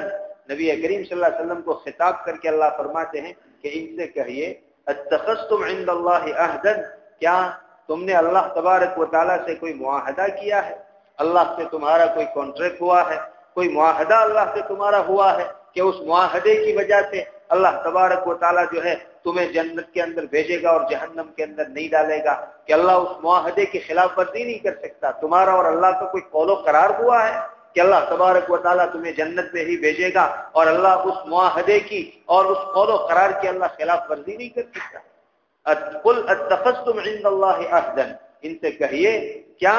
نبی کریم صلی اللہ علیہ وسلم کو خطاب کر کے اللہ فرماتے ہیں کہ ان سے کہیے اتخذتم عند اللہ عہدا کیا تم نے اللہ تبارک و تعالیٰ سے کوئی معاہدہ کیا ہے؟ اللہ سے تمہارا کوئی کانٹریکٹ ہوا ہے؟ کوئی معاہدہ اللہ سے تمہارا ہوا ہے کہ اس معاہدے کی وجہ سے اللہ تبارک و تعالیٰ جو ہے تمہیں جنت کے اندر بھیجے گا اور جہنم کے اندر نہیں ڈالے گا؟ کہ اللہ اس معاہدے کی خلاف ورزی نہیں کر سکتا؟ تمہارا اور اللہ کا کوئی قول و قرار ہوا ہے کہ اللہ تبارک و تعالیٰ تمہیں جنت میں ہی بھیجے گا اور اللہ اس معاہدے کی اور اس قول و قرار کی اللہ خلاف ورزی نہیں کر سکتا؟ عند اللہ عہدن ان سے کہیے، کیا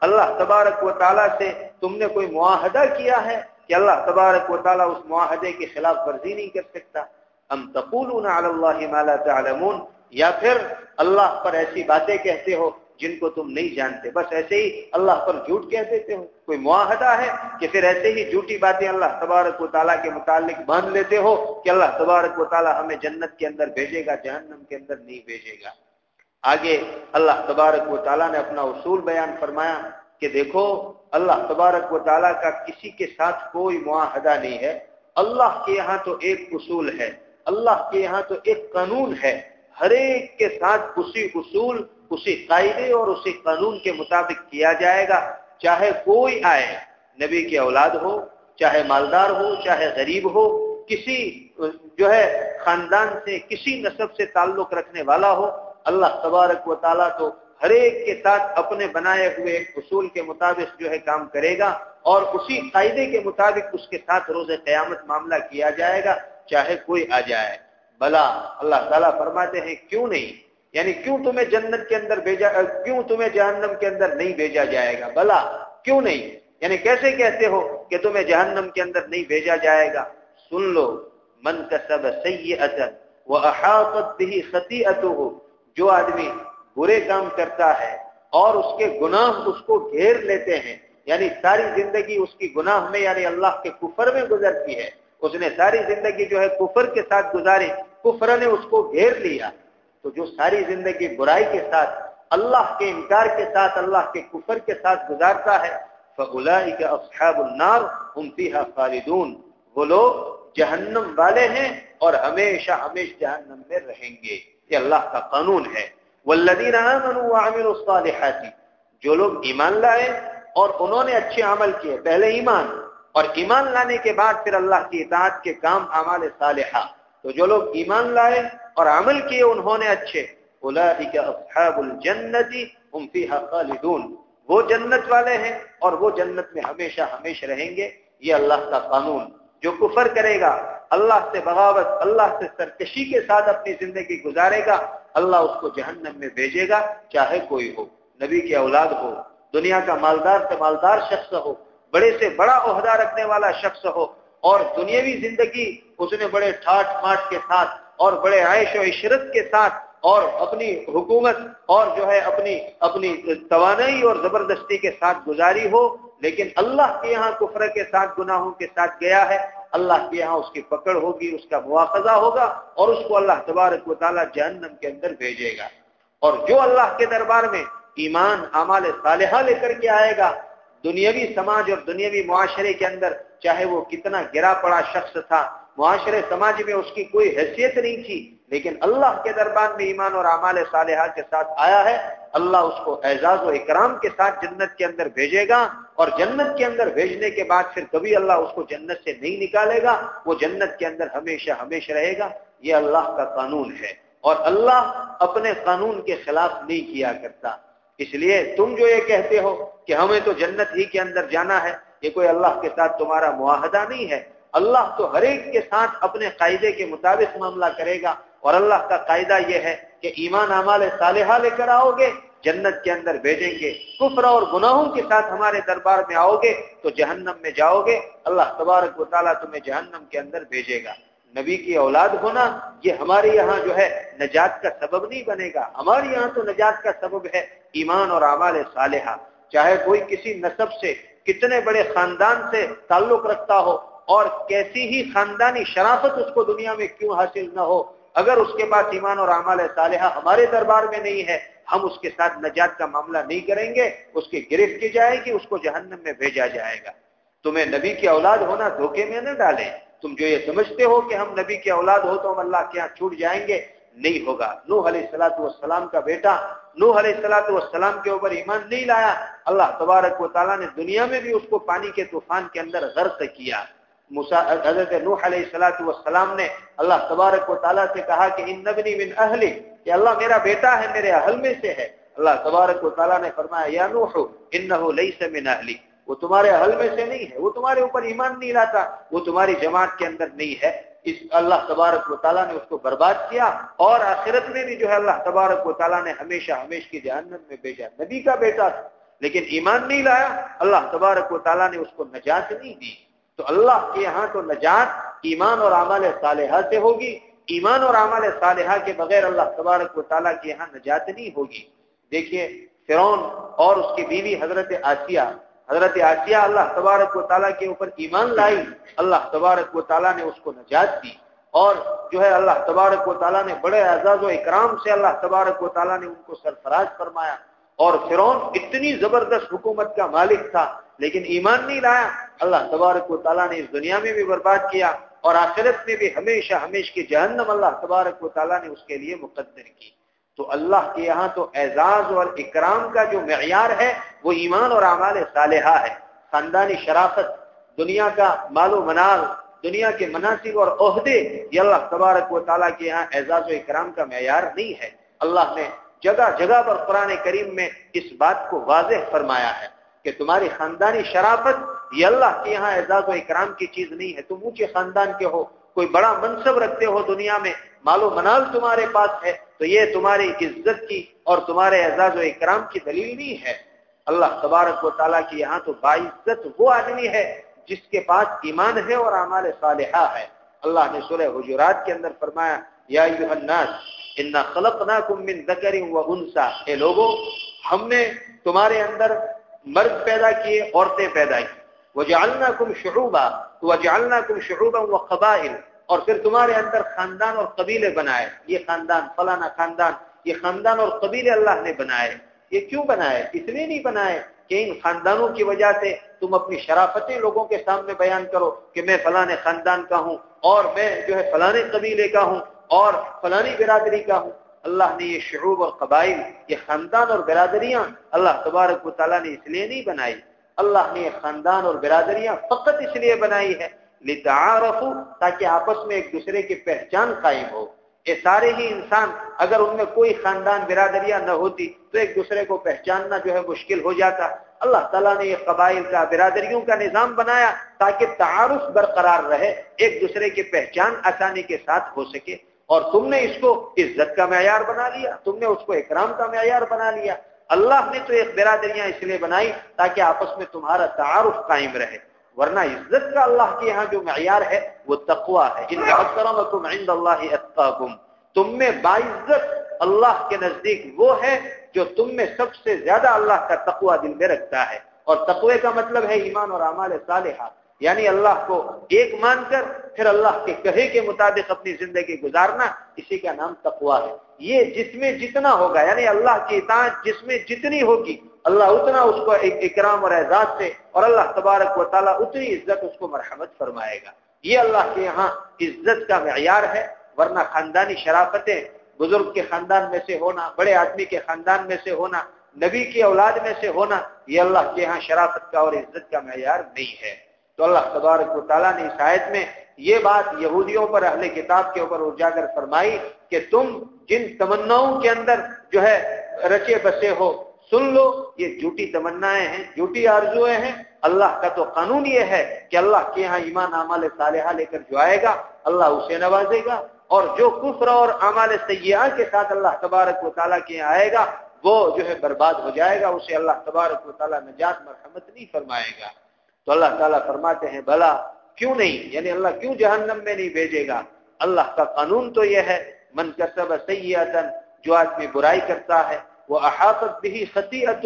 اللہ تبارک و تعالیٰ سے تم نے کوئی معاہدہ کیا ہے کہ اللہ تبارک و تعالیٰ اس معاہدے کی خلاف ورزی نہیں کر سکتا؟ ہم تقولون علی اللہ ما لا تعلمون؟ یا پھر اللہ پر ایسی باتیں کہتے ہو جن کو تم نہیں جانتے۔ بس ایسے ہی اللہ پر جھوٹ کہہ دیتے ہو۔ کوئی معاہدہ ہے کہ پھر ایسے ہی جھوٹی باتیں اللہ تبارک و تعالیٰ کے متعلق باندھ لیتے ہو کہ اللہ تبارک و تعالیٰ ہمیں جنت کے اندر بھیجے گا، جہنم کے اندر نہیں بھیجے گا۔ آگے اللہ تبارک و تعالیٰ نے اپنا اصول بیان فرمایا کہ دیکھو، اللہ تبارک و تعالیٰ کا کسی کے ساتھ کوئی معاہدہ نہیں ہے۔ اللہ کے یہاں تو ایک اصول ہے۔ اللہ کے یہاں تو ایک قانون ہے۔ ہر ایک کے ساتھ اسی اصول اسی قاعدے اور اسی قانون کے مطابق کیا جائے گا، چاہے کوئی آئے نبی کی اولاد ہو، چاہے مالدار ہو، چاہے غریب ہو، کسی جو ہے خاندان سے کسی نصب سے تعلق رکھنے والا ہو، اللہ تبارک و تعالیٰ تو ہر ایک کے ساتھ اپنے بنائے ہوئے ایک اصول کے مطابق جو ہے کام کرے گا اور اسی قاعدے کے مطابق اس کے ساتھ روز قیامت معاملہ کیا جائے گا، چاہے کوئی آ جائے۔ بلا، اللہ تعالیٰ فرماتے ہیں، کیوں نہیں؟ یعنی کیوں تمہیں جنت کے اندر بھیجا کیوں تمہیں جہنم کے اندر نہیں بھیجا جائے گا؟ بلا، کیوں نہیں؟ یعنی کیسے کہتے ہو کہ تمہیں جہنم کے اندر نہیں بھیجا جائے گا؟ سن لو، من کا سب سی وہ احاطت جو آدمی برے کام کرتا ہے اور اس کے گناہ اس کو گھیر لیتے ہیں یعنی ساری زندگی اس کی گناہ میں یعنی اللہ کے کفر میں گزرتی ہے۔ اس نے ساری زندگی جو ہے کفر کے ساتھ گزاری، کفر نے اس کو گھیر لیا۔ تو جو ساری زندگی برائی کے ساتھ، اللہ کے انکار کے ساتھ، اللہ کے کفر کے ساتھ گزارتا ہے، فَأُولَئِكَ أَصْحَابُ النَّارِ هُمْ فِيهَا خَالِدُونَ۔ وہ لوگ جہنم والے ہیں اور ہمیشہ ہمیش جہنم میں رہیں گے۔ یہ اللہ کا قانون ہے۔ وَالَّذِينَ آمَنُوا وَعَمِلُوا الصَّالِحَاتِ۔ جو لوگ ایمان لائے اور انہوں نے اچھے عمل کیے، پہلے ایمان، اور ایمان لانے کے بعد پھر اللہ کی اطاعت کے کام، اعمال صالحہ۔ تو جو لوگ ایمان لائے اور عمل کیے انہوں نے اچھے۔ اولئک اصحاب الجنت هم فيها خالدون۔ وہ جنت والے ہیں اور وہ جنت میں ہمیشہ ہمیشہ رہیں گے۔ یہ اللہ کا قانون۔ جو کفر کرے گا، اللہ سے بغاوت، اللہ سے سرکشی کے ساتھ اپنی زندگی گزارے گا۔ اللہ اس کو جہنم میں بھیجے گا، چاہے کوئی ہو۔ نبی کی اولاد ہو، دنیا کا مالدار سے مالدار شخص ہو، بڑے سے بڑا عہدہ رکھنے والا شخص ہو اور دنیاوی زندگی اس نے بڑے ٹھاٹ ماٹ کے ساتھ اور بڑے عائش و عشرت کے ساتھ اور اپنی حکومت اور جو ہے اپنی اپنی توانائی اور زبردستی کے ساتھ گزاری ہو، لیکن اللہ کے یہاں کفر کے ساتھ، گناہوں کے ساتھ گیا ہے۔ اللہ کے یہاں اس کی پکڑ ہوگی، اس کا مواخذہ ہوگا اور اس کو اللہ تبارک و تعالیٰ جہنم کے اندر بھیجے گا۔ اور جو اللہ کے دربار میں ایمان، اعمال صالحہ لے کر کے آئے گا، دنیاوی سماج اور دنیاوی معاشرے کے اندر، چاہے وہ کتنا گرا پڑا شخص تھا معاشرے سماج میں اس کی کوئی حیثیت نہیں تھی، لیکن اللہ کے دربار میں ایمان اور اعمال صالحہ کے ساتھ آیا ہے۔ اللہ اس کو اعزاز و اکرام کے ساتھ جنت کے اندر بھیجے گا اور جنت کے اندر بھیجنے کے بعد پھر کبھی اللہ اس کو جنت سے نہیں نکالے گا، وہ جنت کے اندر ہمیشہ ہمیشہ رہے گا۔ یہ اللہ کا قانون ہے اور اللہ اپنے قانون کے خلاف نہیں کیا کرتا۔ اس لیے تم جو یہ کہتے ہو کہ ہمیں تو جنت ہی کے اندر جانا ہے، یہ کوئی اللہ کے ساتھ تمہارا معاہدہ نہیں ہے۔ اللہ تو ہر ایک کے ساتھ اپنے قاعدے کے مطابق معاملہ کرے گا اور اللہ کا قاعدہ یہ ہے کہ ایمان اعمال صالحہ لے کر آؤ گے، جنت کے اندر بھیجیں گے، کفر اور گناہوں کے ساتھ ہمارے دربار میں آؤ گے تو جہنم میں جاؤ گے، اللہ تبارک و تعالیٰ تمہیں جہنم کے اندر بھیجے گا۔ نبی کی اولاد ہونا یہ ہمارے یہاں جو ہے نجات کا سبب نہیں بنے گا۔ ہمارے یہاں تو نجات کا سبب ہے ایمان اور اعمال صالحہ۔ چاہے کوئی کسی نصب سے کتنے بڑے خاندان سے تعلق رکھتا ہو اور کیسی ہی خاندانی شرافت اس کو دنیا میں کیوں حاصل نہ ہو؟ اگر اس کے پاس ایمان اور اعمال صالحہ ہمارے دربار میں نہیں ہے، ہم اس کے ساتھ نجات کا معاملہ نہیں کریں گے، اس کی گرفت کی جائے گی، اس کو جہنم میں بھیجا جائے گا۔ تمہیں نبی کی اولاد ہونا دھوکے میں نہ ڈالیں۔ تم جو یہ سمجھتے ہو کہ ہم نبی کی اولاد ہو تو ہم اللہ کے یہاں چھوٹ جائیں گے، نہیں ہوگا۔ نوح علیہ السلاۃ والسلام کا بیٹا، نوح علیہ السلاۃ والسلام کے اوپر ایمان نہیں لایا۔ اللہ تبارک و تعالیٰ نے دنیا میں بھی اس کو پانی کے طوفان کے اندر غرق کیا۔ حضرت نوح علیہ السلاۃ والسلام نے اللہ تبارک و تعالیٰ سے کہا کہ ان نبنی من اہلی، کہ اللہ میرا بیٹا ہے، میرے اہل میں سے ہے۔ اللہ تبارک و تعالیٰ نے فرمایا، یا نوح، انہو لیس من اہلی۔ وہ تمہارے حل میں سے نہیں ہے، وہ تمہارے اوپر ایمان نہیں لاتا، وہ تمہاری جماعت کے اندر نہیں ہے۔ اس اللہ تبارک و تعالیٰ نے اس کو برباد کیا، اور آخرت میں بھی جو ہے اللہ تبارک و تعالیٰ نے ہمیشہ ہمیش کی جہنم میں بھیجا۔ نبی کا بیٹا تھا، لیکن ایمان نہیں لایا، اللہ تبارک و تعالیٰ نے اس کو نجات نہیں دی۔ تو اللہ کے یہاں تو نجات ایمان اور اعمال صالحہ سے ہوگی۔ ایمان اور اعمال صالحہ کے بغیر اللہ تبارک و تعالیٰ کے یہاں نجات نہیں ہوگی۔ دیکھیے فرون اور اس کی بیوی حضرت آسیہ حضرت آسیہ اللہ تبارک و تعالیٰ کے اوپر ایمان لائی۔ اللہ تبارک و تعالیٰ نے اس کو نجات دی۔ اور جو ہے اللہ تبارک و تعالیٰ نے بڑے اعزاز و اکرام سے اللہ تبارک و تعالیٰ نے ان کو سرفراز فرمایا۔ اور فرعون اتنی زبردست حکومت کا مالک تھا، لیکن ایمان نہیں لایا۔ اللہ تبارک و تعالیٰ نے اس دنیا میں بھی برباد کیا اور آخرت میں بھی ہمیشہ ہمیش کی جہنم اللہ تبارک و تعالیٰ نے اس کے لیے مقدر کی۔ تو اللہ کے یہاں تو اعزاز اور اکرام کا جو معیار ہے، وہ ایمان اور اعمال صالحہ ہے۔ خاندانی شرافت، دنیا کا مال و منال، دنیا کے مناسب اور عہدے، یہ اللہ تبارک و تعالیٰ کے یہاں اعزاز و اکرام کا معیار نہیں ہے۔ اللہ نے جگہ جگہ پر قرآن کریم میں اس بات کو واضح فرمایا ہے کہ تمہاری خاندانی شرافت یہ اللہ کے یہاں اعزاز و اکرام کی چیز نہیں ہے۔ تم اونچے خاندان کے ہو، کوئی بڑا منصب رکھتے ہو دنیا میں، مال و منال تمہارے پاس ہے، تو یہ تمہاری عزت کی اور تمہارے اعزاز و اکرام کی دلیل نہیں ہے۔ اللہ تبارک و تعالیٰ کی یہاں تو باعزت وہ آدمی ہے جس کے پاس ایمان ہے اور اعمال صالحہ ہے۔ اللہ نے سورہ حجرات کے اندر فرمایا، یا الناس انا خلقناکم من ذکر و انسا اے لوگوں ہم نے تمہارے اندر مرد پیدا کیے، عورتیں پیدا کی وجعلناکم شعوبا وجعلناکم شعوبا و قبائل اور پھر تمہارے اندر خاندان اور قبیلے بنائے۔ یہ خاندان، فلانا خاندان، یہ خاندان اور قبیلے اللہ نے بنائے۔ یہ کیوں بنائے؟ اس لیے نہیں بنائے کہ ان خاندانوں کی وجہ سے تم اپنی شرافتیں لوگوں کے سامنے بیان کرو کہ میں فلاں خاندان کا ہوں اور میں جو ہے فلاں قبیلے کا ہوں۔ اور فلانی برادری کا ہوں۔ اللہ نے یہ شعوب اور قبائل، یہ خاندان اور برادریاں اللہ تبارک و تعالیٰ نے اس لیے نہیں بنائی۔ اللہ نے یہ خاندان اور برادریاں فقط اس لیے بنائی ہے، لتعارفوا، تاکہ آپس میں ایک دوسرے کی پہچان قائم ہو۔ یہ سارے ہی انسان، اگر ان میں کوئی خاندان برادریاں نہ ہوتی، تو ایک دوسرے کو پہچاننا جو ہے مشکل ہو جاتا۔ اللہ تعالیٰ نے یہ قبائل کا، برادریوں کا نظام بنایا تاکہ تعارف برقرار رہے، ایک دوسرے کی پہچان آسانی کے ساتھ ہو سکے۔ اور تم نے اس کو عزت کا معیار بنا لیا، تم نے اس کو اکرام کا معیار بنا لیا۔ اللہ نے تو ایک برادریاں اس لیے بنائی تاکہ آپس میں تمہارا تعارف قائم رہے۔ ورنہ عزت کا اللہ کے یہاں جو معیار ہے، وہ تقوا ہے۔ عند اللہ اتقاکم۔ تم میں باعزت اللہ کے نزدیک وہ ہے جو تم میں سب سے زیادہ اللہ کا تقوا دل میں رکھتا ہے۔ اور تقوی کا مطلب ہے ایمان اور اعمال صالحہ۔ یعنی اللہ کو ایک مان کر پھر اللہ کے کہے کے مطابق اپنی زندگی گزارنا اسی کا نام تقوا ہے۔ یہ جس میں جتنا ہوگا یعنی اللہ کی اطاعت جس میں جتنی ہوگی، اللہ اتنا اس کو ایک اکرام اور اعزاز سے اور اللہ تبارک و تعالیٰ اتنی عزت اس کو مرحمت فرمائے گا۔ یہ اللہ کے یہاں عزت کا معیار ہے، ورنہ خاندانی شرافتیں، بزرگ کے خاندان میں سے ہونا، بڑے آدمی کے خاندان میں سے ہونا، نبی کی اولاد میں سے ہونا، یہ اللہ کے یہاں شرافت کا اور عزت کا معیار نہیں ہے۔ تو اللہ تبارک و تعالیٰ نے اس آیت میں یہ بات یہودیوں پر اہل کتاب کے اوپر اجاگر فرمائی کہ تم جن تمناؤں کے اندر جو ہے رچے بسے ہو، سن لو، یہ جھوٹی تمنائیں ہیں، جھوٹی آرزویں ہیں۔ اللہ کا تو قانون یہ ہے کہ اللہ کے یہاں ایمان، اعمال صالحہ لے کر جو آئے گا، اللہ اسے نوازے گا۔ اور جو کفر اور اعمال سیاح کے ساتھ اللہ تبارک و تعالیٰ کے یہاں آئے گا، وہ جو ہے برباد ہو جائے گا، اسے اللہ تبارک و تعالیٰ نجات، مرحمت نہیں فرمائے گا۔ تو اللہ تعالیٰ فرماتے ہیں بھلا کیوں نہیں؟ یعنی اللہ کیوں جہنم میں نہیں بھیجے گا؟ اللہ کا قانون تو یہ ہے، من کسب سیئتن جو آدمی برائی کرتا ہے، وہ احاطت بھی خطیت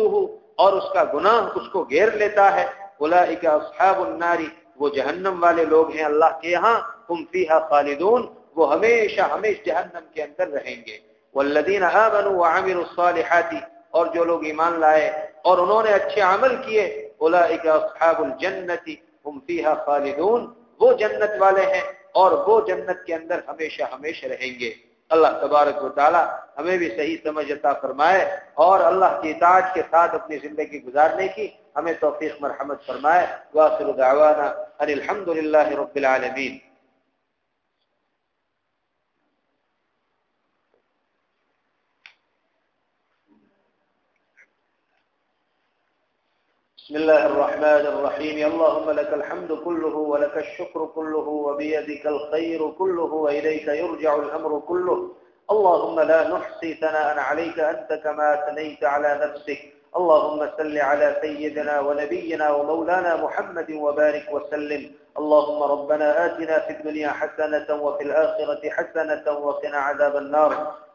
اور اس کا گناہ اس کو گھیر لیتا ہے۔ اولئک اصحاب الناری وہ جہنم والے لوگ ہیں اللہ کے یہاں، ہم فیہا خالدون، وہ ہمیشہ ہمیشہ جہنم کے اندر رہیں گے۔ والذین آمنوا وعملوا الصالحات، اور جو لوگ ایمان لائے، اور انہوں نے اچھے عمل کیے اولئک اصحاب الجنت هم فیها خالدون، وہ جنت والے ہیں اور وہ جنت کے اندر ہمیشہ ہمیشہ رہیں گے۔ اللہ تبارک و تعالی ہمیں بھی صحیح سمجھ عطا فرمائے اور اللہ کی اطاعت کے ساتھ اپنی زندگی گزارنے کی ہمیں توفیق مرحمت فرمائے۔ واخر دعوانا ان الحمدللہ رب العالمین۔ بسم الله الرحمن الرحيم. اللهم لك الحمد كله ولك الشكر كله وبيدك الخير كله وإليك يرجع الأمر كله. اللهم لا نحصي ثناء عليك أنت كما ثنيت على نفسك. اللهم صل على سيدنا ونبينا ومولانا محمد وبارك وسلم. اللهم ربنا آتنا في الدنيا حسنة وفي الآخرة حسنة وقنا عذاب النار.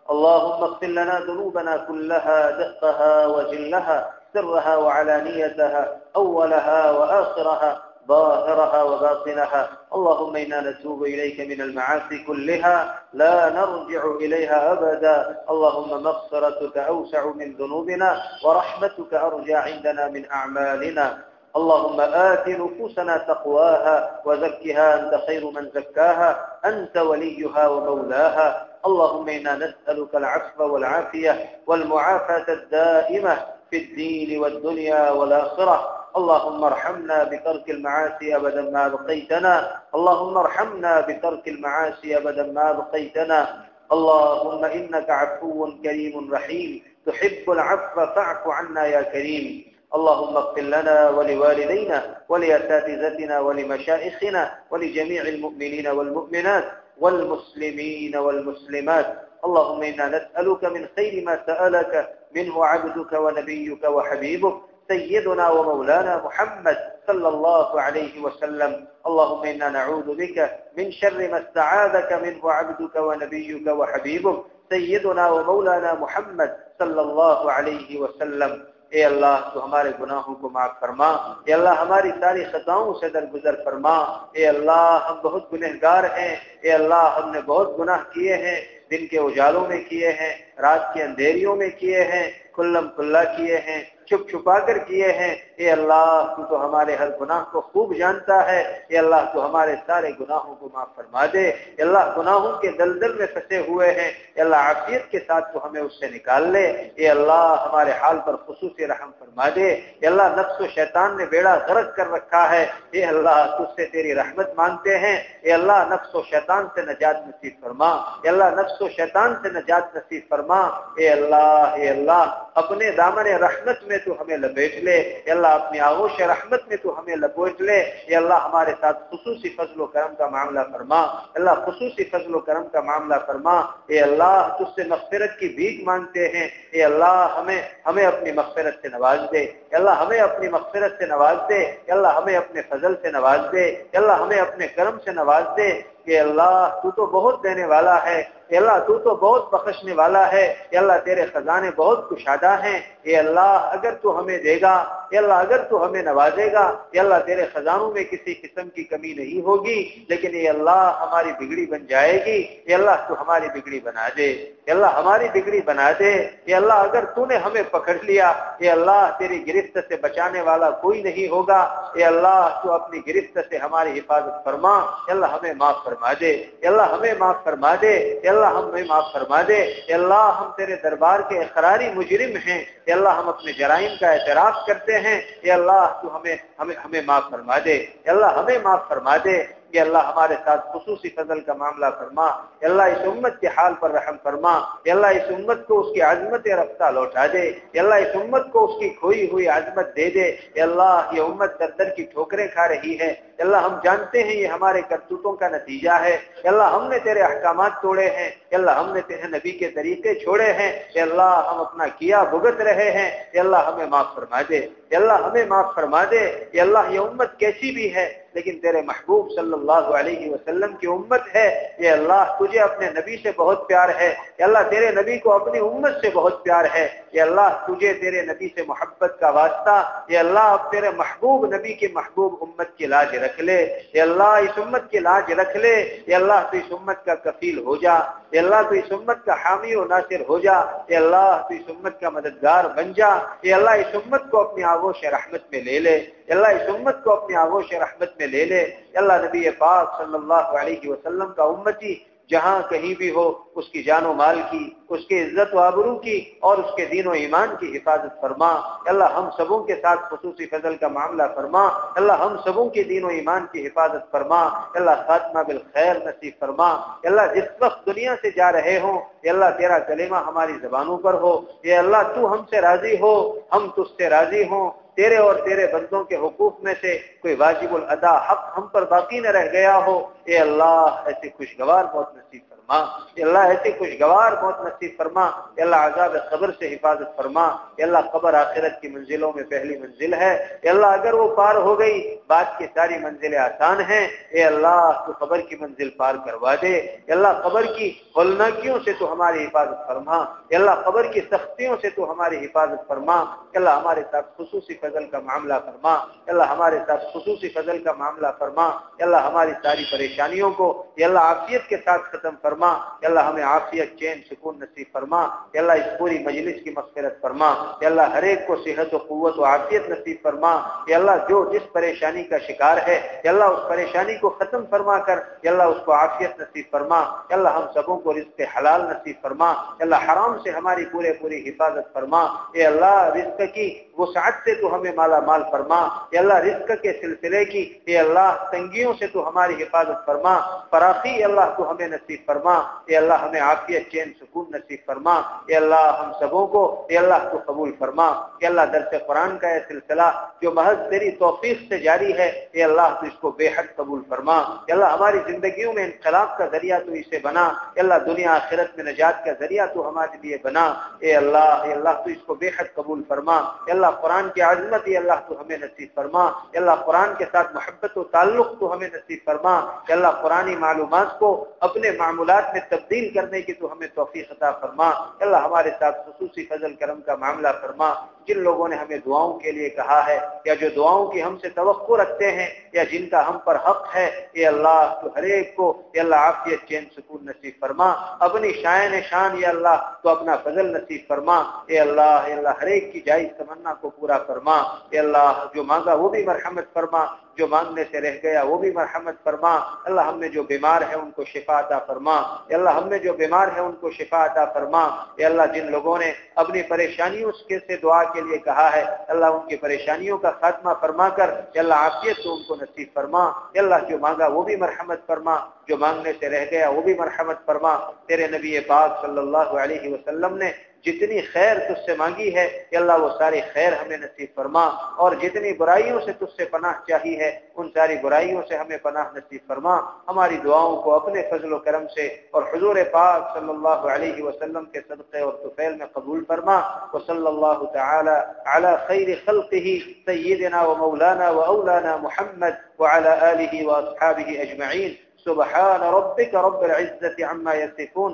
اللهم اغفر لنا ذنوبنا كلها دقها وجلها. سرها وعلانيتها أولها وآخرها ظاهرها وباطنها. اللهم إنا نتوب إليك من المعاصي كلها لا نرجع إليها أبدا. اللهم مغفرتك أوسع من ذنوبنا ورحمتك أرجى عندنا من أعمالنا. اللهم آت نفوسنا تقواها وزكها أنت خير من زكاها أنت وليها ومولاها. اللهم إنا نسألك العفو والعافية والمعافاة الدائمة. في الدين والدنيا والآخرة. اللهم ارحمنا بترك المعاصي أبدا ما بقيتنا. اللهم ارحمنا بترك المعاصي أبدا ما بقيتنا. اللهم إنك عفو كريم رحيم. تحب العفو فاعف عنا يا كريم. اللهم اغفر لنا ولوالدينا ولأساتذتنا ولمشائخنا ولجميع المؤمنين والمؤمنات والمسلمين والمسلمات. اللهم إنا نسألك من خير ما سألك منه عبدك ونبيك وحبيبك سيدنا ومولانا محمد صلى الله عليه وسلم. اللهم إنا نعوذ بك من شر ما استعاذك منه عبدك ونبيك وحبيبك سيدنا ومولانا محمد صلى الله عليه وسلم. اے اللہ، تو ہمارے گناہوں کو معاف فرما۔ اے اللہ، ہماری ساری خطاؤں سے درگزر فرما۔ اے اللہ، ہم بہت گنہگار ہیں۔ اے اللہ، ہم نے بہت گناہ کیے ہیں۔ دن کے اجالوں میں کیے ہیں، رات کے اندھیریوں میں کیے ہیں، کلم کلا کیے ہیں۔ چھپ چھپا کر کیے ہیں اے اللہ تو تو ہمارے ہر گناہ کو خوب جانتا ہے اے اللہ تو ہمارے سارے گناہوں کو معاف فرما دے اے اللہ گناہوں کے دلدل میں پھنسے ہوئے ہیں اے اللہ عافیت کے ساتھ تو ہمیں اس سے نکال لے اے اللہ ہمارے حال پر خصوصی رحم فرما دے اے اللہ نفس و شیطان نے بیڑا غرق کر رکھا ہے اے اللہ تجھ سے تیری رحمت مانگتے ہیں اے اللہ نفس و شیطان سے نجات نصیب فرما اے اللہ نفس و شیطان سے نجات نصیب فرما اے اللہ اے اللہ اپنے دامن رحمت میں تو ہمیں لپیٹ لے، اے اللہ اپنی آغوش رحمت میں تو ہمیں لپیٹ لے، اے اللہ ہمارے ساتھ خصوصی فضل و کرم کا معاملہ فرما اللہ خصوصی فضل و کرم کا معاملہ فرما، اے اللہ تجھ سے مغفرت کی بھیک مانگتے ہیں، اے اللہ ہمیں ہمیں اپنی مغفرت سے نواز دے، اے اللہ ہمیں اپنی مغفرت سے نواز دے، اے اللہ ہمیں اپنے فضل سے نواز دے، اے اللہ ہمیں اپنے کرم سے نواز دے کہ اللہ تو تو بہت دینے والا ہے اے اللہ تو تو بہت بخشنے والا ہے اے اللہ تیرے خزانے بہت کشادہ ہیں اے اللہ اگر تو ہمیں دے گا اے اللہ اگر تو ہمیں نوازے گا اے اللہ تیرے خزانوں میں کسی قسم کی کمی نہیں ہوگی لیکن اے اللہ ہماری بگڑی بن جائے گی اے اللہ تو ہماری بگڑی بنا دے اے اللہ ہماری بگڑی بنا دے اے اللہ اگر تو نے ہمیں پکڑ لیا اے اللہ تیری گرفت سے بچانے والا کوئی نہیں ہوگا اے اللہ تو اپنی گرفت سے ہماری حفاظت فرما اے اللہ ہمیں معاف فرما دے اے اللہ ہمیں معاف فرما دے اے اللہ اللہ ہمیں معاف فرما دے، اے اللہ ہم تیرے دربار کے اقراری مجرم ہیں، اے اللہ ہم اپنے جرائم کا اعتراف کرتے ہیں، اے اللہ تو ہمیں ہمیں ہمیں معاف فرما دے، اے اللہ ہمیں معاف فرما دے۔ کہ اللہ ہمارے ساتھ خصوصی فضل کا معاملہ فرما اللہ اس امت کے حال پر رحم فرما اللہ اس امت کو اس کی عظمت رفتہ لوٹا دے اللہ اس امت کو اس کی کھوئی ہوئی عظمت دے دے اللہ یہ امت در در کی ٹھوکریں کھا رہی ہے اللہ ہم جانتے ہیں یہ ہمارے کرتوتوں کا نتیجہ ہے اللہ ہم نے تیرے احکامات توڑے ہیں اللہ ہم نے تیرے نبی کے طریقے چھوڑے ہیں اللہ ہم اپنا کیا بھگت رہے ہیں اللہ ہمیں معاف فرما دے اللہ ہمیں معاف فرما دے اللہ یہ امت کیسی بھی ہے لیکن تیرے محبوب صلی اللہ علیہ وسلم کی امت ہے، یہ اللہ تجھے اپنے نبی سے بہت پیار ہے، یہ اللہ تیرے نبی کو اپنی امت سے بہت پیار ہے، یہ اللہ تجھے تیرے نبی سے محبت کا واسطہ، یہ اللہ اب تیرے محبوب نبی کے محبوب امت کی لاج رکھ لے، یہ اللہ اس امت کی لاج رکھ لے، یہ اللہ تو اس امت کا کفیل ہو جا۔ یہ اللہ تو اس امت کا حامی و ناصر ہو جا یہ اللہ تو اس امت کا مددگار بن جا یہ اللہ اس امت کو اپنی آگوش رحمت میں لے لے اللہ اس امت کو اپنی آگوش رحمت میں لے لے اللہ نبی پاک صلی اللہ علیہ وسلم کا امتی جہاں کہیں بھی ہو، اس کی جان و مال کی، اس کی عزت و آبرو کی اور اس کے دین و ایمان کی حفاظت فرما۔ اللہ ہم سبوں کے ساتھ خصوصی فضل کا معاملہ فرما۔ اللہ ہم سبوں کے دین و ایمان کی حفاظت فرما۔ اللہ خاتمہ بالخیر نصیب فرما۔ اللہ جس وقت دنیا سے جا رہے ہوں یہ اللہ تیرا کلمہ ہماری زبانوں پر ہو۔ یہ اللہ تو ہم سے راضی ہو، ہم تجھ سے راضی ہوں۔ تیرے اور تیرے بندوں کے حقوق میں سے کوئی واجب الادا حق ہم پر باقی نہ رہ گیا ہو اے اللہ ایسی خوشگوار بہت نصیب فرما اے اللہ ایسی خوشگوار بہت نصیب فرما اے اللہ عذاب قبر سے حفاظت فرما اے اللہ قبر آخرت کی منزلوں میں پہلی منزل ہے اے اللہ اگر وہ پار ہو گئی بات کی ساری منزلیں آسان ہیں اے اللہ تو قبر کی منزل پار کروا دے اے اللہ قبر کی ہولناکیوں سے تو ہماری حفاظت فرما اے اللہ قبر کی سختیوں سے تو ہماری حفاظت فرما اے اللہ ہمارے ساتھ خصوصی فضل کا معاملہ فرما اللہ ہمارے ساتھ خصوصی فضل کا معاملہ فرما اللہ ہماری ساری پریشانیوں کو اللہ عافیت کے ساتھ ختم فرما اللہ ہمیں عافیت چین سکون نصیب فرما اللہ اس پوری مجلس کی مغفرت فرما اللہ ہر ایک کو صحت و قوت و عافیت نصیب فرما اللہ جو جس پریشانی کا شکار ہے اللہ اس پریشانی کو ختم فرما کر اللہ اس کو عافیت نصیب فرما اللہ ہم سبوں کو رزق حلال نصیب فرما اللہ حرام سے ہماری پورے پوری حفاظت فرما اے اللہ رزق کی وسعت سے تو ہمیں مالا مال فرما اے اللہ رزق کے سلسلے کی اے اللہ تنگیوں سے تو ہماری حفاظت فرما فراخی اللہ تو ہمیں نصیب فرما اے اللہ ہمیں عافیت چین سکون نصیب فرما اے اللہ ہم سبوں کو اے اللہ کو قبول فرما اے اللہ درس قرآن کا یہ سلسلہ جو محض تیری توفیق سے جاری ہے اے اللہ تو اس کو بے حد قبول فرما اے اللہ ہماری زندگیوں میں انقلاب کا ذریعہ تو اسے بنا اے اللہ دنیا آخرت میں نجات کا ذریعہ تو ہمارے لیے بنا اے اللہ اے اللہ تو اس کو بے حد قبول فرما اے اللہ اللہ قرآن کی عظمت عظمت یا اللہ تو ہمیں نصیب فرما۔ یا اللہ قرآن کے ساتھ محبت و تعلق تو ہمیں نصیب فرما۔ یا اللہ قرآن معلومات کو اپنے معمولات میں تبدیل کرنے کی تو ہمیں توفیق عطا فرما۔ یا اللہ ہمارے ساتھ خصوصی فضل کرم کا معاملہ فرما۔ جن لوگوں نے ہمیں دعاؤں کے لیے کہا ہے، یا جو دعاؤں کی ہم سے توقع رکھتے ہیں، یا جن کا ہم پر حق ہے، اے اللہ، تو ہر ایک کو، اے اللہ عافیت چین سکون نصیب فرما۔ اپنی شائن شان، یا اللہ، تو اپنا فضل نصیب فرما۔ اے اللہ اے اللہ، ہر ایک کی جائز تمنا کو پورا فرما۔ اے اللہ، جو مانگا وہ بھی مرحمت فرما۔ جو مانگنے سے رہ گیا، وہ بھی مرحمت فرما۔ اللہ ہم میں جو بیمار ہے، ان کو شفا عطا فرما۔ اے اللہ، ہم میں جو بیمار ہے، ان کو شفا عطا فرما۔ اے اللہ، جن لوگوں نے اپنی پریشانیوں کے سے دعا کے لیے کہا ہے، اللہ ان کی پریشانیوں کا خاتمہ فرما کر، اے اللہ، عافیت تو ان کو نصیب فرما۔ اے اللہ، جو مانگا وہ بھی مرحمت فرما۔ جو مانگنے سے رہ گیا، وہ بھی مرحمت فرما۔ تیرے نبی پاک صلی اللہ علیہ وسلم نے جتنی خیر تجھ سے مانگی ہے، کہ اللہ وہ ساری خیر ہمیں نصیب فرما، اور جتنی برائیوں سے تجھ سے پناہ چاہی ہے، ان ساری برائیوں سے ہمیں پناہ نصیب فرما۔ ہماری دعاؤں کو اپنے فضل و کرم سے اور حضور پاک صلی اللہ علیہ وسلم کے صدقے اور طفیل میں قبول فرما۔ و صلی اللہ تعالی علی خیر خلقه سیدنا و مولانا و اولانا محمد وعلى آله واصحابه اجمعین۔ سبحان ربك رب العزة عما يصفون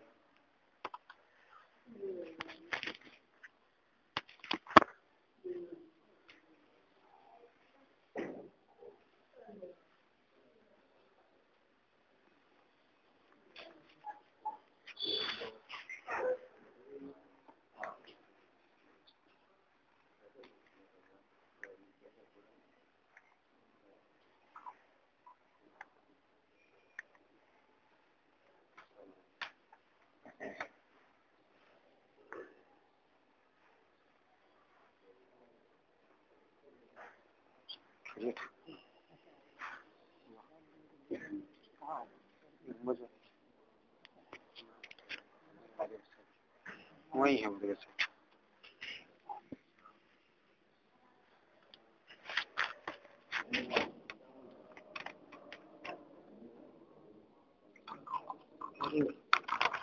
يضحك يعني ويهم بلسك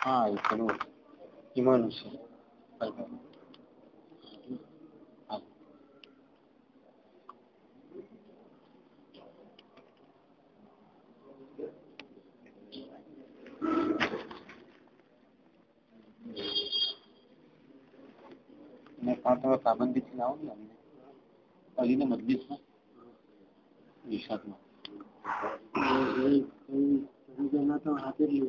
هاي آه، كنور إيمان وصول طيب. پابندی چلاؤں گا علی نے۔ مجلس میں نشاد میں تو حاضر ہی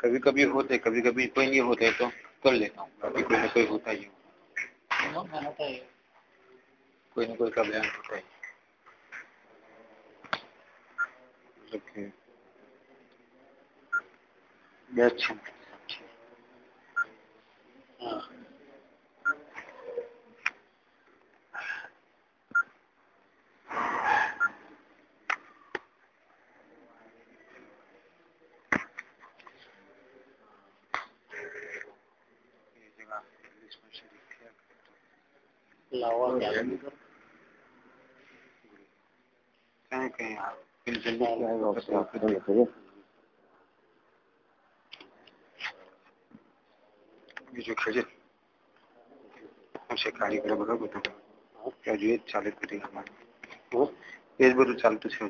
کبھی کبھی ہوتے کبھی کبھی کوئی نہیں ہوتے تو کر لیتا ہوں۔ کبھی کوئی نہ کوئی ہوتا ہی کوئی نہ کوئی کا بیان ہوتا ہے رکھے اچھا جو کھجر ہم سے کاریگر بگا بتا کیا جو چالت کرے گا ہمارے وہ ایک بار چالت سے